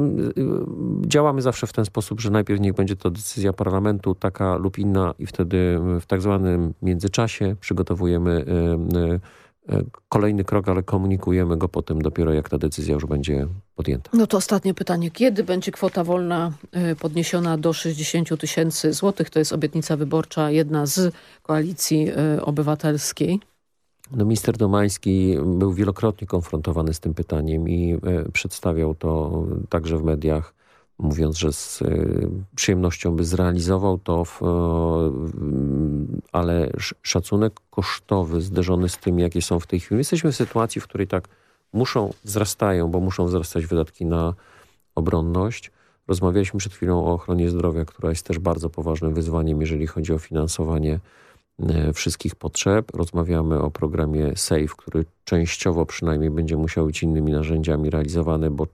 działamy zawsze w ten sposób, że najpierw niech będzie to decyzja parlamentu, taka lub inna i wtedy w tak zwanym międzyczasie przygotowujemy y, kolejny krok, ale komunikujemy go potem dopiero jak ta decyzja już będzie podjęta. No to ostatnie pytanie. Kiedy będzie kwota wolna podniesiona do 60 tysięcy złotych? To jest obietnica wyborcza, jedna z koalicji obywatelskiej. No, minister Domański był wielokrotnie konfrontowany z tym pytaniem i e, przedstawiał to także w mediach, mówiąc, że z e, przyjemnością by zrealizował to, w, ale szacunek kosztowy zderzony z tym, jakie są w tej chwili. Jesteśmy w sytuacji, w której tak muszą, wzrastają, bo muszą wzrastać wydatki na obronność, Rozmawialiśmy przed chwilą o ochronie zdrowia, która jest też bardzo poważnym wyzwaniem, jeżeli chodzi o finansowanie e, wszystkich potrzeb. Rozmawiamy o programie SAFE, który częściowo przynajmniej będzie musiał być innymi narzędziami realizowany, bo,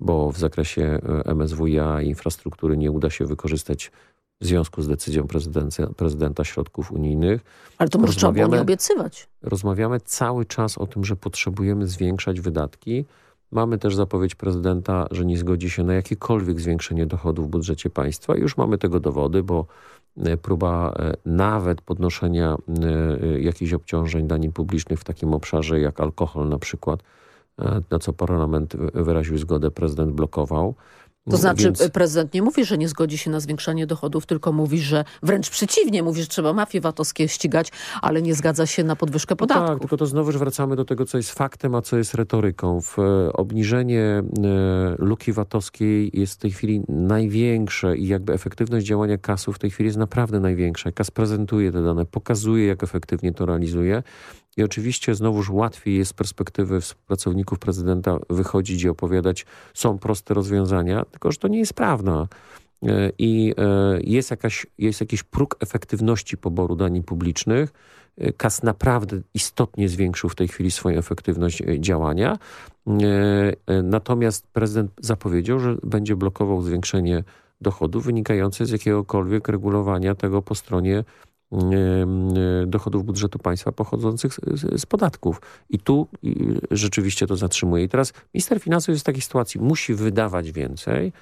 bo w zakresie e, MSWiA infrastruktury nie uda się wykorzystać w związku z decyzją prezydenta środków unijnych. Ale to może trzeba było nie obiecywać. Rozmawiamy cały czas o tym, że potrzebujemy zwiększać wydatki. Mamy też zapowiedź prezydenta, że nie zgodzi się na jakiekolwiek zwiększenie dochodów w budżecie państwa. Już mamy tego dowody, bo e, próba e, nawet podnoszenia jakichś obciążeń danin publicznych w takim obszarze jak alkohol na przykład, na co parlament wyraził zgodę, prezydent blokował. To znaczy Więc... prezydent nie mówi, że nie zgodzi się na zwiększanie dochodów, tylko mówi, że wręcz przeciwnie, mówi, że trzeba mafie VAT-owskie ścigać, ale nie zgadza się na podwyżkę podatków. No tak, tylko to znowu wracamy do tego, co jest faktem, a co jest retoryką. W e, obniżenie e, luki VAT-owskiej jest w tej chwili największe i jakby efektywność działania kasu w tej chwili jest naprawdę największa. KAS prezentuje te dane, pokazuje, jak efektywnie to realizuje. I oczywiście znowuż łatwiej jest z perspektywy współpracowników prezydenta wychodzić i opowiadać, są proste rozwiązania, tylko że to nie jest prawda. E, I e, jest, jakaś, jest jakiś próg efektywności poboru danin publicznych. E, KAS naprawdę istotnie zwiększył w tej chwili swoją efektywność działania. Natomiast prezydent zapowiedział, że będzie blokował zwiększenie dochodów wynikające z jakiegokolwiek regulowania tego po stronie dochodów budżetu państwa pochodzących z, z, podatków. I tu rzeczywiście to zatrzymuje. I teraz minister finansów jest w takiej sytuacji, musi wydawać więcej,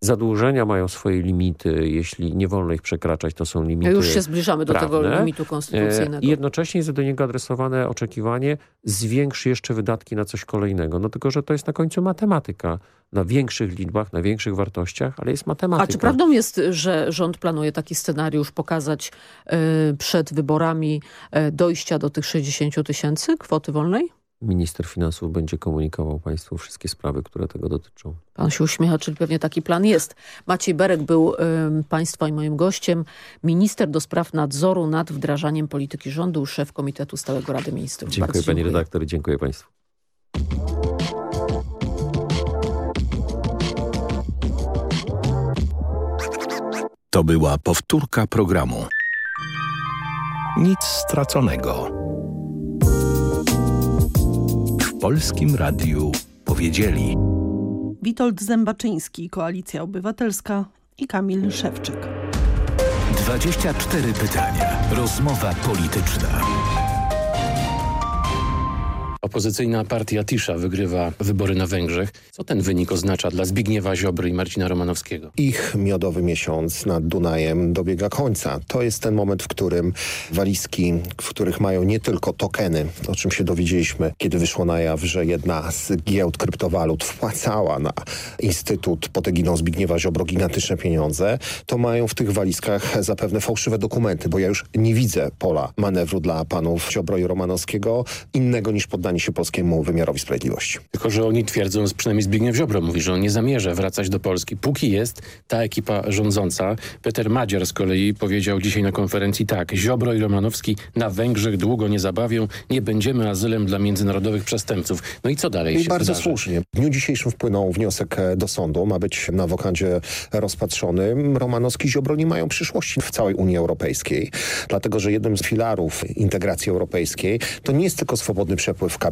Zadłużenia mają swoje limity, jeśli nie wolno ich przekraczać, to są limity Już się zbliżamy do prawne. tego limitu konstytucyjnego. I jednocześnie jest do niego adresowane oczekiwanie, zwiększ jeszcze wydatki na coś kolejnego. No tylko, że to jest na końcu matematyka. Na większych liczbach, na większych wartościach, ale jest matematyka. A czy prawdą jest, że rząd planuje taki scenariusz pokazać y, przed wyborami y, dojścia do tych 60 tysięcy kwoty wolnej? minister finansów będzie komunikował Państwu wszystkie sprawy, które tego dotyczą. Pan się uśmiecha, czyli pewnie taki plan jest. Maciej Berek był y, Państwa i moim gościem. Minister do spraw nadzoru nad wdrażaniem polityki rządu, szef Komitetu Stałego Rady Ministrów. Dziękuję Bardzo Pani dziękuję. redaktor dziękuję Państwu. To była powtórka programu. Nic straconego. Polskim Radiu powiedzieli. Witold Zębaczyński, Koalicja Obywatelska i Kamil Szewczyk. 24 pytania. Rozmowa polityczna. Opozycyjna partia Tisza wygrywa wybory na Węgrzech. Co ten wynik oznacza dla Zbigniewa Ziobry i Marcina Romanowskiego? Ich miodowy miesiąc nad Dunajem dobiega końca. To jest ten moment, w którym walizki, w których mają nie tylko tokeny, o czym się dowiedzieliśmy, kiedy wyszło na jaw, że jedna z giełd kryptowalut wpłacała na Instytut pod egidą Zbigniewa Ziobro gigantyczne pieniądze, to mają w tych walizkach zapewne fałszywe dokumenty, bo ja już nie widzę pola manewru dla panów Ziobro i Romanowskiego innego niż poddanie poddanie się polskiemu wymiarowi sprawiedliwości. Tylko, że oni twierdzą, przynajmniej Zbigniew Ziobro mówi, że on nie zamierza wracać do Polski, póki jest ta ekipa rządząca. Peter Madziar z kolei powiedział dzisiaj na konferencji tak, Ziobro i Romanowski na Węgrzech długo nie zabawią, nie będziemy azylem dla międzynarodowych przestępców. No i co dalej I się bardzo wydarzy? słusznie. W dniu dzisiejszym wpłynął wniosek e, do sądu, ma być na wokandzie rozpatrzony. Romanowski i Ziobro nie mają przyszłości w całej Unii Europejskiej, dlatego, że jednym z filarów integracji europejskiej to nie jest tylko swobodny przepływ kapitału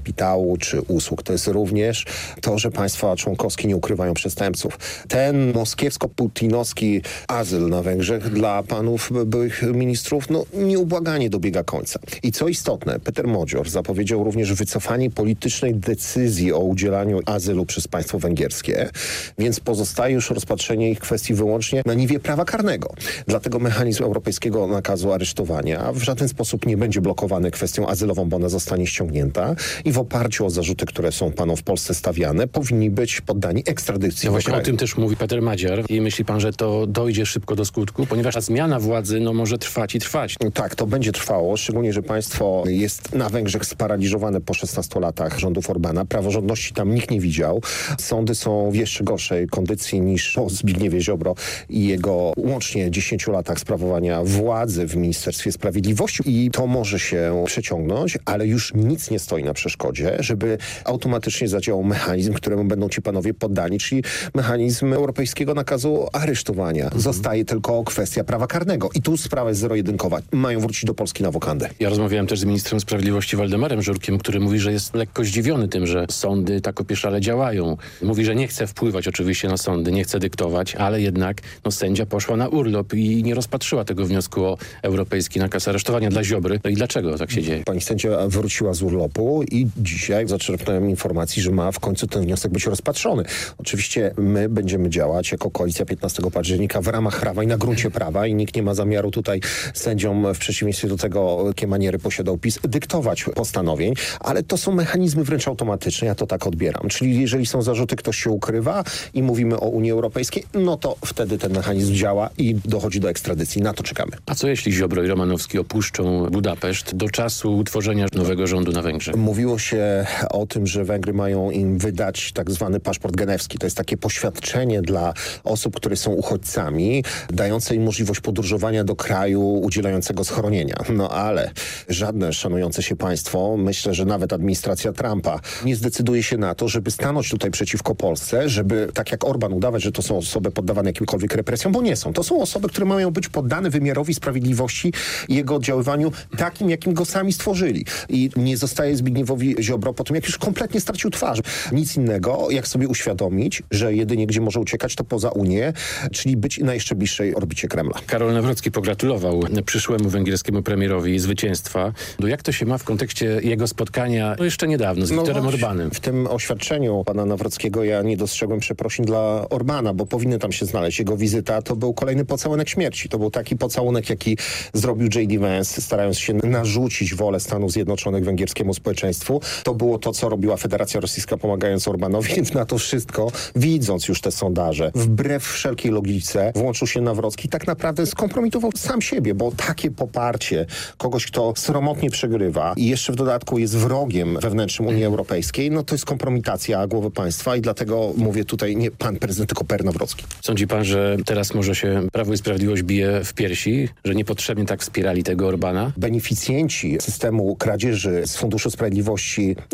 czy usług. To jest również to, że państwa członkowskie nie ukrywają przestępców. Ten moskiewsko-putinowski azyl na Węgrzech dla panów byłych ministrów no, nieubłaganie dobiega końca. I co istotne, Peter Modzior zapowiedział również wycofanie politycznej decyzji o udzielaniu azylu przez państwo węgierskie, więc pozostaje już rozpatrzenie ich kwestii wyłącznie na niwie prawa karnego. Dlatego mechanizm europejskiego nakazu aresztowania w żaden sposób nie będzie blokowany kwestią azylową, bo ona zostanie ściągnięta i w oparciu o zarzuty, które są panom w Polsce stawiane, powinni być poddani ekstradycji. No właśnie o tym też mówi Peter Madziar i myśli pan, że to dojdzie szybko do skutku, ponieważ ta zmiana władzy no, może trwać i trwać. Tak, to będzie trwało, szczególnie, że państwo jest na Węgrzech sparaliżowane po 16 latach rządów Orbana. Praworządności tam nikt nie widział. Sądy są w jeszcze gorszej kondycji niż po Zbigniewie Ziobro i jego łącznie 10 latach sprawowania władzy w Ministerstwie Sprawiedliwości i to może się przeciągnąć, ale już nic nie stoi na przeszkodzie przeszkodzie, żeby automatycznie zadziałał mechanizm, któremu będą ci panowie poddani, czyli mechanizm europejskiego nakazu aresztowania. Mhm. Zostaje tylko kwestia prawa karnego. I tu sprawa jest zero-jedynkowa. Mają wrócić do Polski na wokandę. Ja rozmawiałem też z ministrem sprawiedliwości Waldemarem Żurkiem, który mówi, że jest lekko zdziwiony tym, że sądy tak opieszale działają. Mówi, że nie chce wpływać oczywiście na sądy, nie chce dyktować, ale jednak no, sędzia poszła na urlop i nie rozpatrzyła tego wniosku o europejski nakaz aresztowania dla Ziobry. No i dlaczego tak się dzieje? Pani sędzia wróciła z urlopu i dzisiaj zaczerpnąłem informacji, że ma w końcu ten wniosek być rozpatrzony. Oczywiście my będziemy działać jako koalicja 15 października w ramach prawa i na gruncie prawa i nikt nie ma zamiaru tutaj sędziom w przeciwieństwie do tego, jakie maniery posiadał PiS, dyktować postanowień, ale to są mechanizmy wręcz automatyczne, ja to tak odbieram. Czyli jeżeli są zarzuty, ktoś się ukrywa i mówimy o Unii Europejskiej, no to wtedy ten mechanizm działa i dochodzi do ekstradycji. Na to czekamy. A co jeśli Ziobro i Romanowski opuszczą Budapeszt do czasu utworzenia nowego rządu na Węgrzech? Mówiło się o tym, że Węgry mają im wydać tak zwany paszport genewski. To jest takie poświadczenie dla osób, które są uchodźcami, dające im możliwość podróżowania do kraju udzielającego schronienia. No ale żadne szanujące się państwo, myślę, że nawet administracja Trumpa nie zdecyduje się na to, żeby stanąć tutaj przeciwko Polsce, żeby tak jak Orban udawać, że to są osoby poddawane jakimkolwiek represjom, bo nie są. To są osoby, które mają być poddane wymiarowi sprawiedliwości i jego oddziaływaniu takim, jakim go sami stworzyli. I nie zostaje Zbigniewowi Ziobro po tym, jak już kompletnie stracił twarz. Nic innego, jak sobie uświadomić, że jedynie gdzie może uciekać, to poza Unię, czyli być na jeszcze bliższej orbicie Kremla. Karol Nawrocki pogratulował przyszłemu węgierskiemu premierowi zwycięstwa. No jak to się ma w kontekście jego spotkania no jeszcze niedawno z no Viktorem Orbanem? W tym oświadczeniu pana Nawrockiego ja nie dostrzegłem przeprosin dla Orbana, bo powinny tam się znaleźć. Jego wizyta to był kolejny pocałunek śmierci. To był taki pocałunek, jaki zrobił J.D. Vance, starając się narzucić wolę Stanów Zjednoczonych węgierskiemu społeczeństwu. To było to, co robiła Federacja Rosyjska pomagając Orbanowi, więc na to wszystko, widząc już te sondaże, wbrew wszelkiej logice, włączył się Nawrocki i tak naprawdę skompromitował sam siebie, bo takie poparcie kogoś, kto sromotnie przegrywa i jeszcze w dodatku jest wrogiem wewnętrznym Unii Europejskiej, no to jest kompromitacja głowy państwa i dlatego mówię tutaj nie pan prezydent, tylko Per Nawrocki. Sądzi pan, że teraz może się Prawo i Sprawiedliwość bije w piersi, że niepotrzebnie tak wspierali tego Orbana? Beneficjenci systemu kradzieży z Funduszu Sprawiedliwości,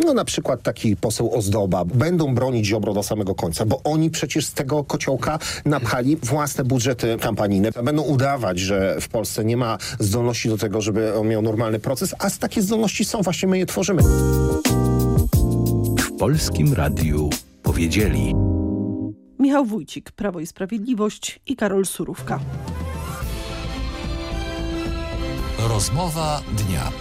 no na przykład taki poseł Ozdoba, będą bronić Ziobro do samego końca, bo oni przecież z tego kociołka napchali własne budżety kampanijne. Będą udawać, że w Polsce nie ma zdolności do tego, żeby on miał normalny proces, a takie zdolności są, właśnie my je tworzymy. W Polskim Radiu powiedzieli Michał Wójcik, Prawo i Sprawiedliwość i Karol Surówka. Rozmowa dnia.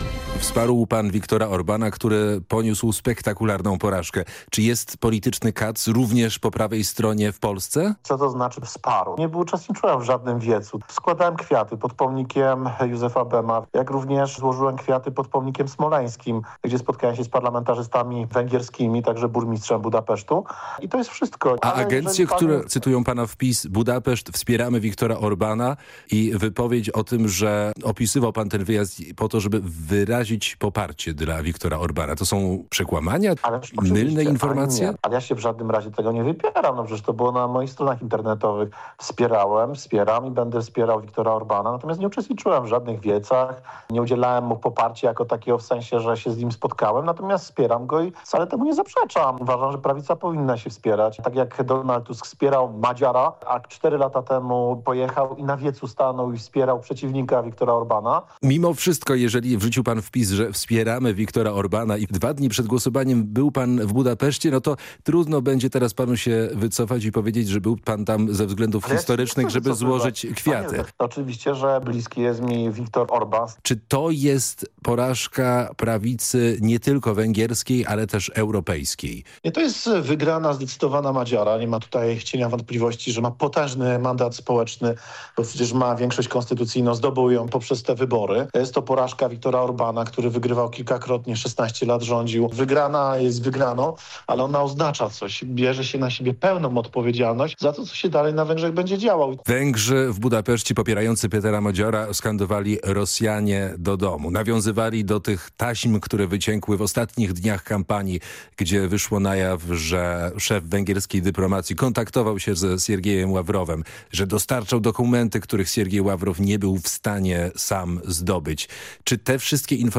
Wsparł pan Wiktora Orbana, który poniósł spektakularną porażkę. Czy jest polityczny kac również po prawej stronie w Polsce? Co to znaczy wsparł? Nie uczestniczyłem w żadnym wiecu. Składałem kwiaty pod pomnikiem Józefa Bema, jak również złożyłem kwiaty pod pomnikiem smoleńskim, gdzie spotkałem się z parlamentarzystami węgierskimi, także burmistrzem Budapesztu. I to jest wszystko. A Ale agencje, pan... które cytują pana wpis Budapeszt, wspieramy Wiktora Orbana i wypowiedź o tym, że opisywał pan ten wyjazd po to, żeby wyrazić wyrazić poparcie dla Wiktora Orbana. To są przekłamania, mylne informacje? Nie, ale ja się w żadnym razie tego nie wypieram. No przecież to było na moich stronach internetowych. Wspierałem, wspieram i będę wspierał Wiktora Orbana. Natomiast nie uczestniczyłem w żadnych wiecach. Nie udzielałem mu poparcia jako takiego w sensie, że się z nim spotkałem. Natomiast wspieram go i wcale temu nie zaprzeczam. Uważam, że prawica powinna się wspierać. Tak jak Donald Tusk wspierał Madziara, a cztery lata temu pojechał i na wiecu stanął i wspierał przeciwnika Wiktora Orbana. Mimo wszystko, jeżeli wrzucił pan wpis że wspieramy Wiktora Orbana i dwa dni przed głosowaniem był pan w Budapeszcie, no to trudno będzie teraz panu się wycofać i powiedzieć, że był pan tam ze względów Ale historycznych, ja żeby złożyć kwiaty. Oczywiście, że bliski jest mi Wiktor Orban. Czy to jest porażka prawicy nie tylko węgierskiej, ale też europejskiej? Nie, to jest wygrana zdecydowana Madziara. Nie ma tutaj cienia wątpliwości, że ma potężny mandat społeczny, bo przecież ma większość konstytucyjną, zdobył ją poprzez te wybory. Jest to porażka Wiktora Orbana, który wygrywał kilkakrotnie, 16 lat rządził. Wygrana jest wygraną, ale ona oznacza coś. Bierze się na siebie pełną odpowiedzialność za to, co się dalej na Węgrzech będzie działał. Węgrzy w Budapeszcie popierający Petera Madziora skandowali Rosjanie do domu. Nawiązywali do tych taśm, które wyciekły w ostatnich dniach kampanii, gdzie wyszło na jaw, że szef węgierskiej dyplomacji kontaktował się ze Siergiejem Ławrowem, że dostarczał dokumenty, których Siergiej Ławrow nie był w stanie sam zdobyć. Czy te wszystkie informacje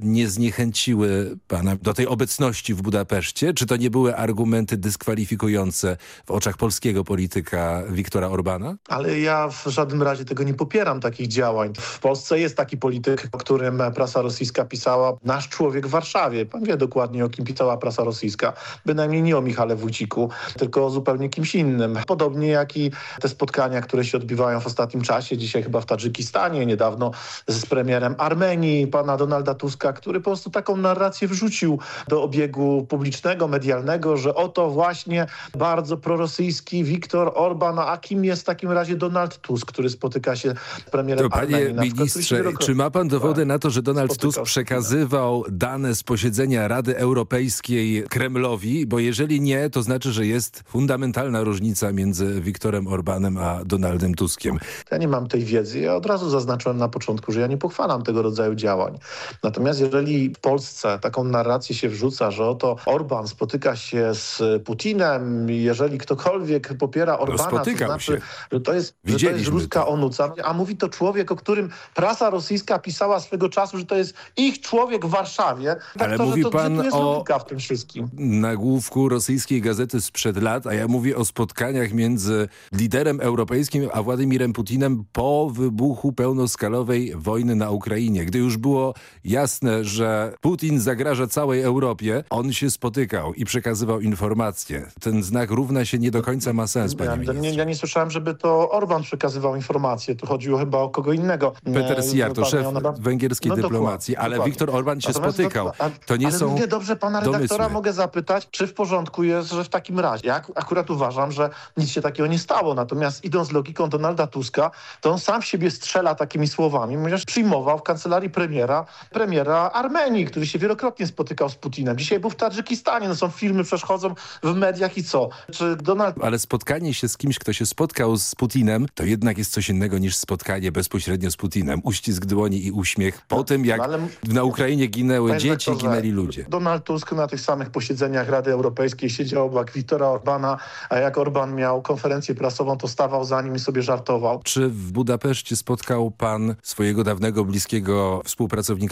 nie zniechęciły pana do tej obecności w Budapeszcie? Czy to nie były argumenty dyskwalifikujące w oczach polskiego polityka Viktora Orbana? Ale ja w żadnym razie tego nie popieram, takich działań. W Polsce jest taki polityk, o którym prasa rosyjska pisała, nasz człowiek w Warszawie. Pan wie dokładnie, o kim pisała prasa rosyjska. Bynajmniej nie o Michale Wójciku, tylko o zupełnie kimś innym. Podobnie jak i te spotkania, które się odbywają w ostatnim czasie, dzisiaj chyba w Tadżykistanie, niedawno z premierem Armenii, pana Donalda Tuska, który po prostu taką narrację wrzucił do obiegu publicznego, medialnego, że oto właśnie bardzo prorosyjski Viktor Orban, a kim jest w takim razie Donald Tusk, który spotyka się z premierem to, panie Armenii. ministrze, czy ma pan dowody na to, że Donald Tusk przekazywał dane z posiedzenia Rady Europejskiej Kremlowi? Bo jeżeli nie, to znaczy, że jest fundamentalna różnica między Viktorem Orbanem a Donaldem Tuskiem. Ja nie mam tej wiedzy. Ja od razu zaznaczyłem na początku, że ja nie pochwalam tego rodzaju działań. Natomiast jeżeli w Polsce taką narrację się wrzuca, że oto Orban spotyka się z Putinem, jeżeli ktokolwiek popiera Orbana, no, to znaczy, się. że to jest, że to jest ruska to. onuca. A mówi to człowiek, o którym prasa rosyjska pisała swego czasu, że to jest ich człowiek w Warszawie. Tak Ale to, mówi to, pan o w tym wszystkim. nagłówku rosyjskiej gazety sprzed lat, a ja mówię o spotkaniach między liderem europejskim a Władimirem Putinem po wybuchu pełnoskalowej wojny na Ukrainie. Gdy już było jasne, że Putin zagraża całej Europie, on się spotykał i przekazywał informacje. Ten znak równa się nie do końca ma sens, panie ja, nie, ja nie słyszałem, żeby to Orban przekazywał informacje. Tu chodziło chyba o kogo innego. Peter Siar, to szef węgierskiej no, dyplomacji, ale dokładnie. Viktor Orban się Natomiast spotykał. To, to nie ale są nie dobrze pana redaktora domysły. mogę zapytać, czy w porządku jest, że w takim razie, ja akurat uważam, że nic się takiego nie stało. Natomiast idąc logiką Donalda Tuska, to on sam siebie strzela takimi słowami, ponieważ przyjmował w kancelarii premiera premiera Armenii, który się wielokrotnie spotykał z Putinem. Dzisiaj był w Tadżykistanie, no są filmy, przecież chodzą w mediach i co? Czy Donald... Ale spotkanie się z kimś, kto się spotkał z Putinem, to jednak jest coś innego niż spotkanie bezpośrednio z Putinem. Uścisk dłoni i uśmiech po tym, jak no, ale... na Ukrainie ginęły dzieci, ginęli ludzie. Donald Tusk na tych samych posiedzeniach Rady Europejskiej siedział obok Wiktora Orbana, a jak Orban miał konferencję prasową, to stawał za nim i sobie żartował. Czy w Budapeszcie spotkał pan swojego dawnego, bliskiego współpracownika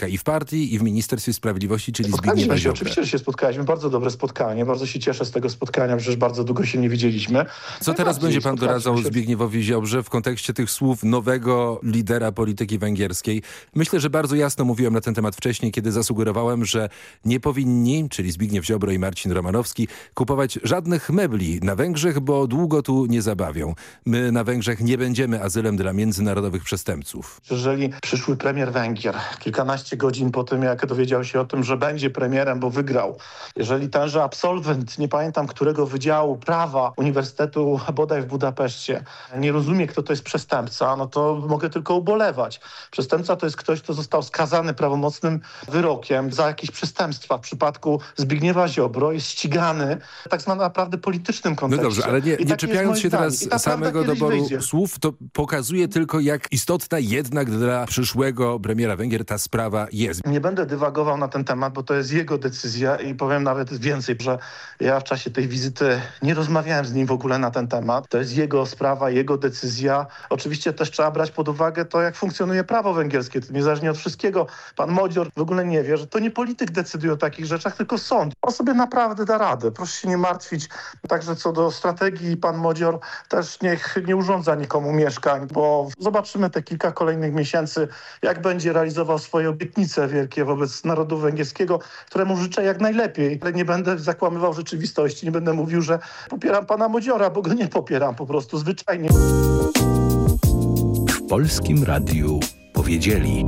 i w partii, i w Ministerstwie Sprawiedliwości, czyli Zbigniewa się, Oczywiście, że się spotkaliśmy. Bardzo dobre spotkanie. Bardzo się cieszę z tego spotkania, przecież bardzo długo się nie widzieliśmy. Co teraz będzie pan doradzał Zbigniewowi Ziobrze w kontekście tych słów nowego lidera polityki węgierskiej? Myślę, że bardzo jasno mówiłem na ten temat wcześniej, kiedy zasugerowałem, że nie powinni, czyli Zbigniew Ziobro i Marcin Romanowski, kupować żadnych mebli na Węgrzech, bo długo tu nie zabawią. My na Węgrzech nie będziemy azylem dla międzynarodowych przestępców. Jeżeli przyszły premier Węgier kilkanaście godzin po tym, jak dowiedział się o tym, że będzie premierem, bo wygrał, jeżeli tenże absolwent, nie pamiętam którego wydziału prawa Uniwersytetu bodaj w Budapeszcie, nie rozumie, kto to jest przestępca, no to mogę tylko ubolewać. Przestępca to jest ktoś, kto został skazany prawomocnym wyrokiem za jakieś przestępstwa. W przypadku Zbigniewa Ziobro jest ścigany tak naprawdę politycznym kontekście. No dobrze, ale nie, nie czepiając się teraz samego doboru wyjdzie. słów, to pokazuje tylko, jak istotna jednak dla przyszłego premiera Węgier ta sprawa jest. Nie będę dywagował na ten temat, bo to jest jego decyzja i powiem nawet więcej, że ja w czasie tej wizyty nie rozmawiałem z nim w ogóle na ten temat. To jest jego sprawa, jego decyzja. Oczywiście też trzeba brać pod uwagę to, jak funkcjonuje prawo węgierskie. To niezależnie od wszystkiego. Pan Modzior w ogóle nie wie, że to nie polityk decyduje o takich rzeczach, tylko sąd. On sobie naprawdę da radę. Proszę się nie martwić. Także co do strategii, pan Modzior też niech nie urządza nikomu mieszkań, bo zobaczymy te kilka kolejnych miesięcy, jak będzie realizował swoje obietnice wielkie wobec narodu węgierskiego, któremu życzę jak najlepiej. Ale nie będę zakłamywał rzeczywistości, nie będę mówił, że popieram pana Modziora, bo go nie popieram po prostu zwyczajnie. W Polskim Radiu powiedzieli...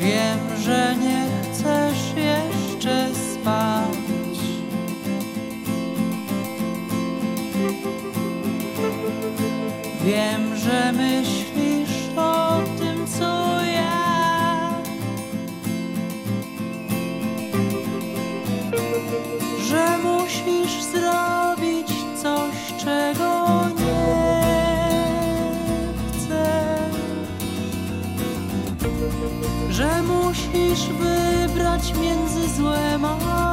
Wiem, że nie chcesz jeszcze spać. Wiem, że myślisz o tym, co ja. Że musisz zrobić coś, czego nie chcesz. że musisz między złem a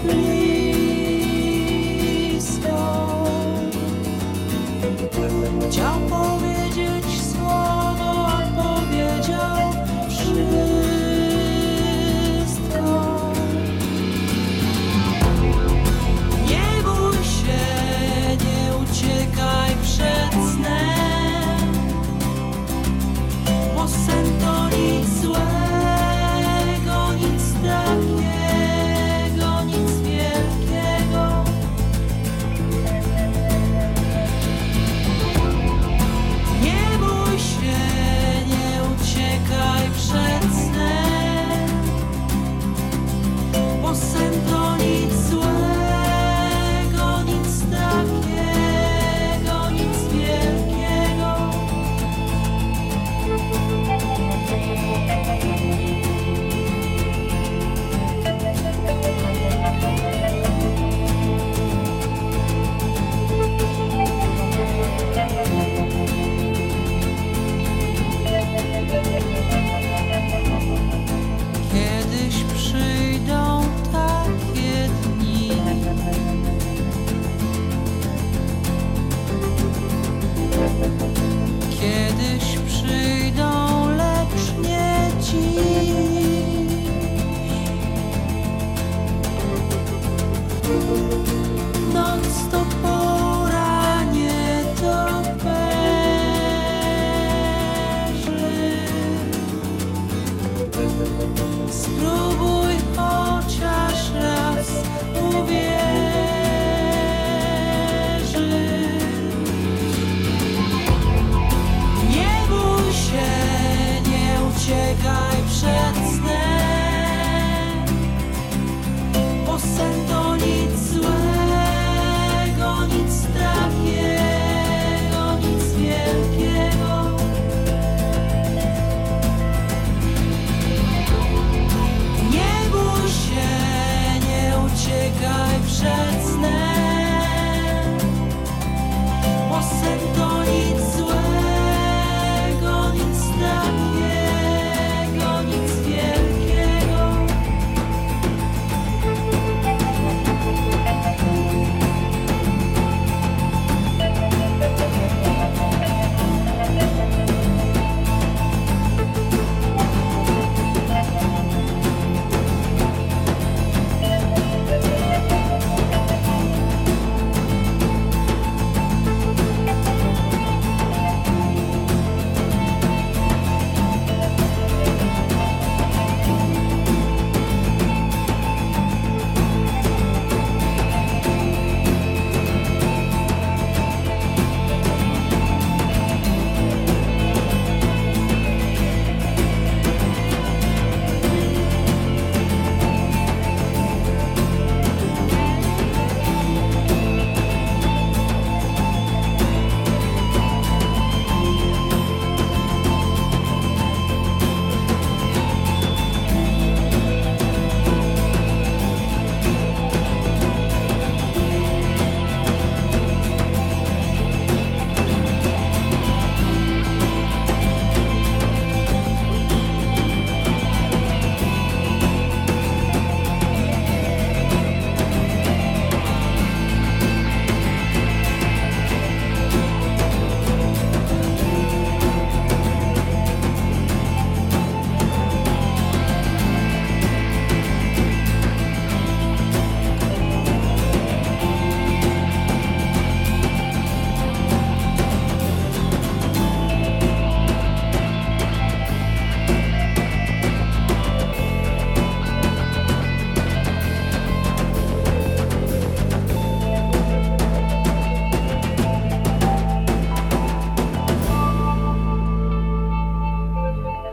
please.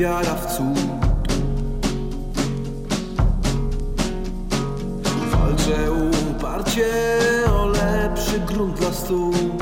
wiara w cud. Walczę uparcie o lepszy grunt dla stóp.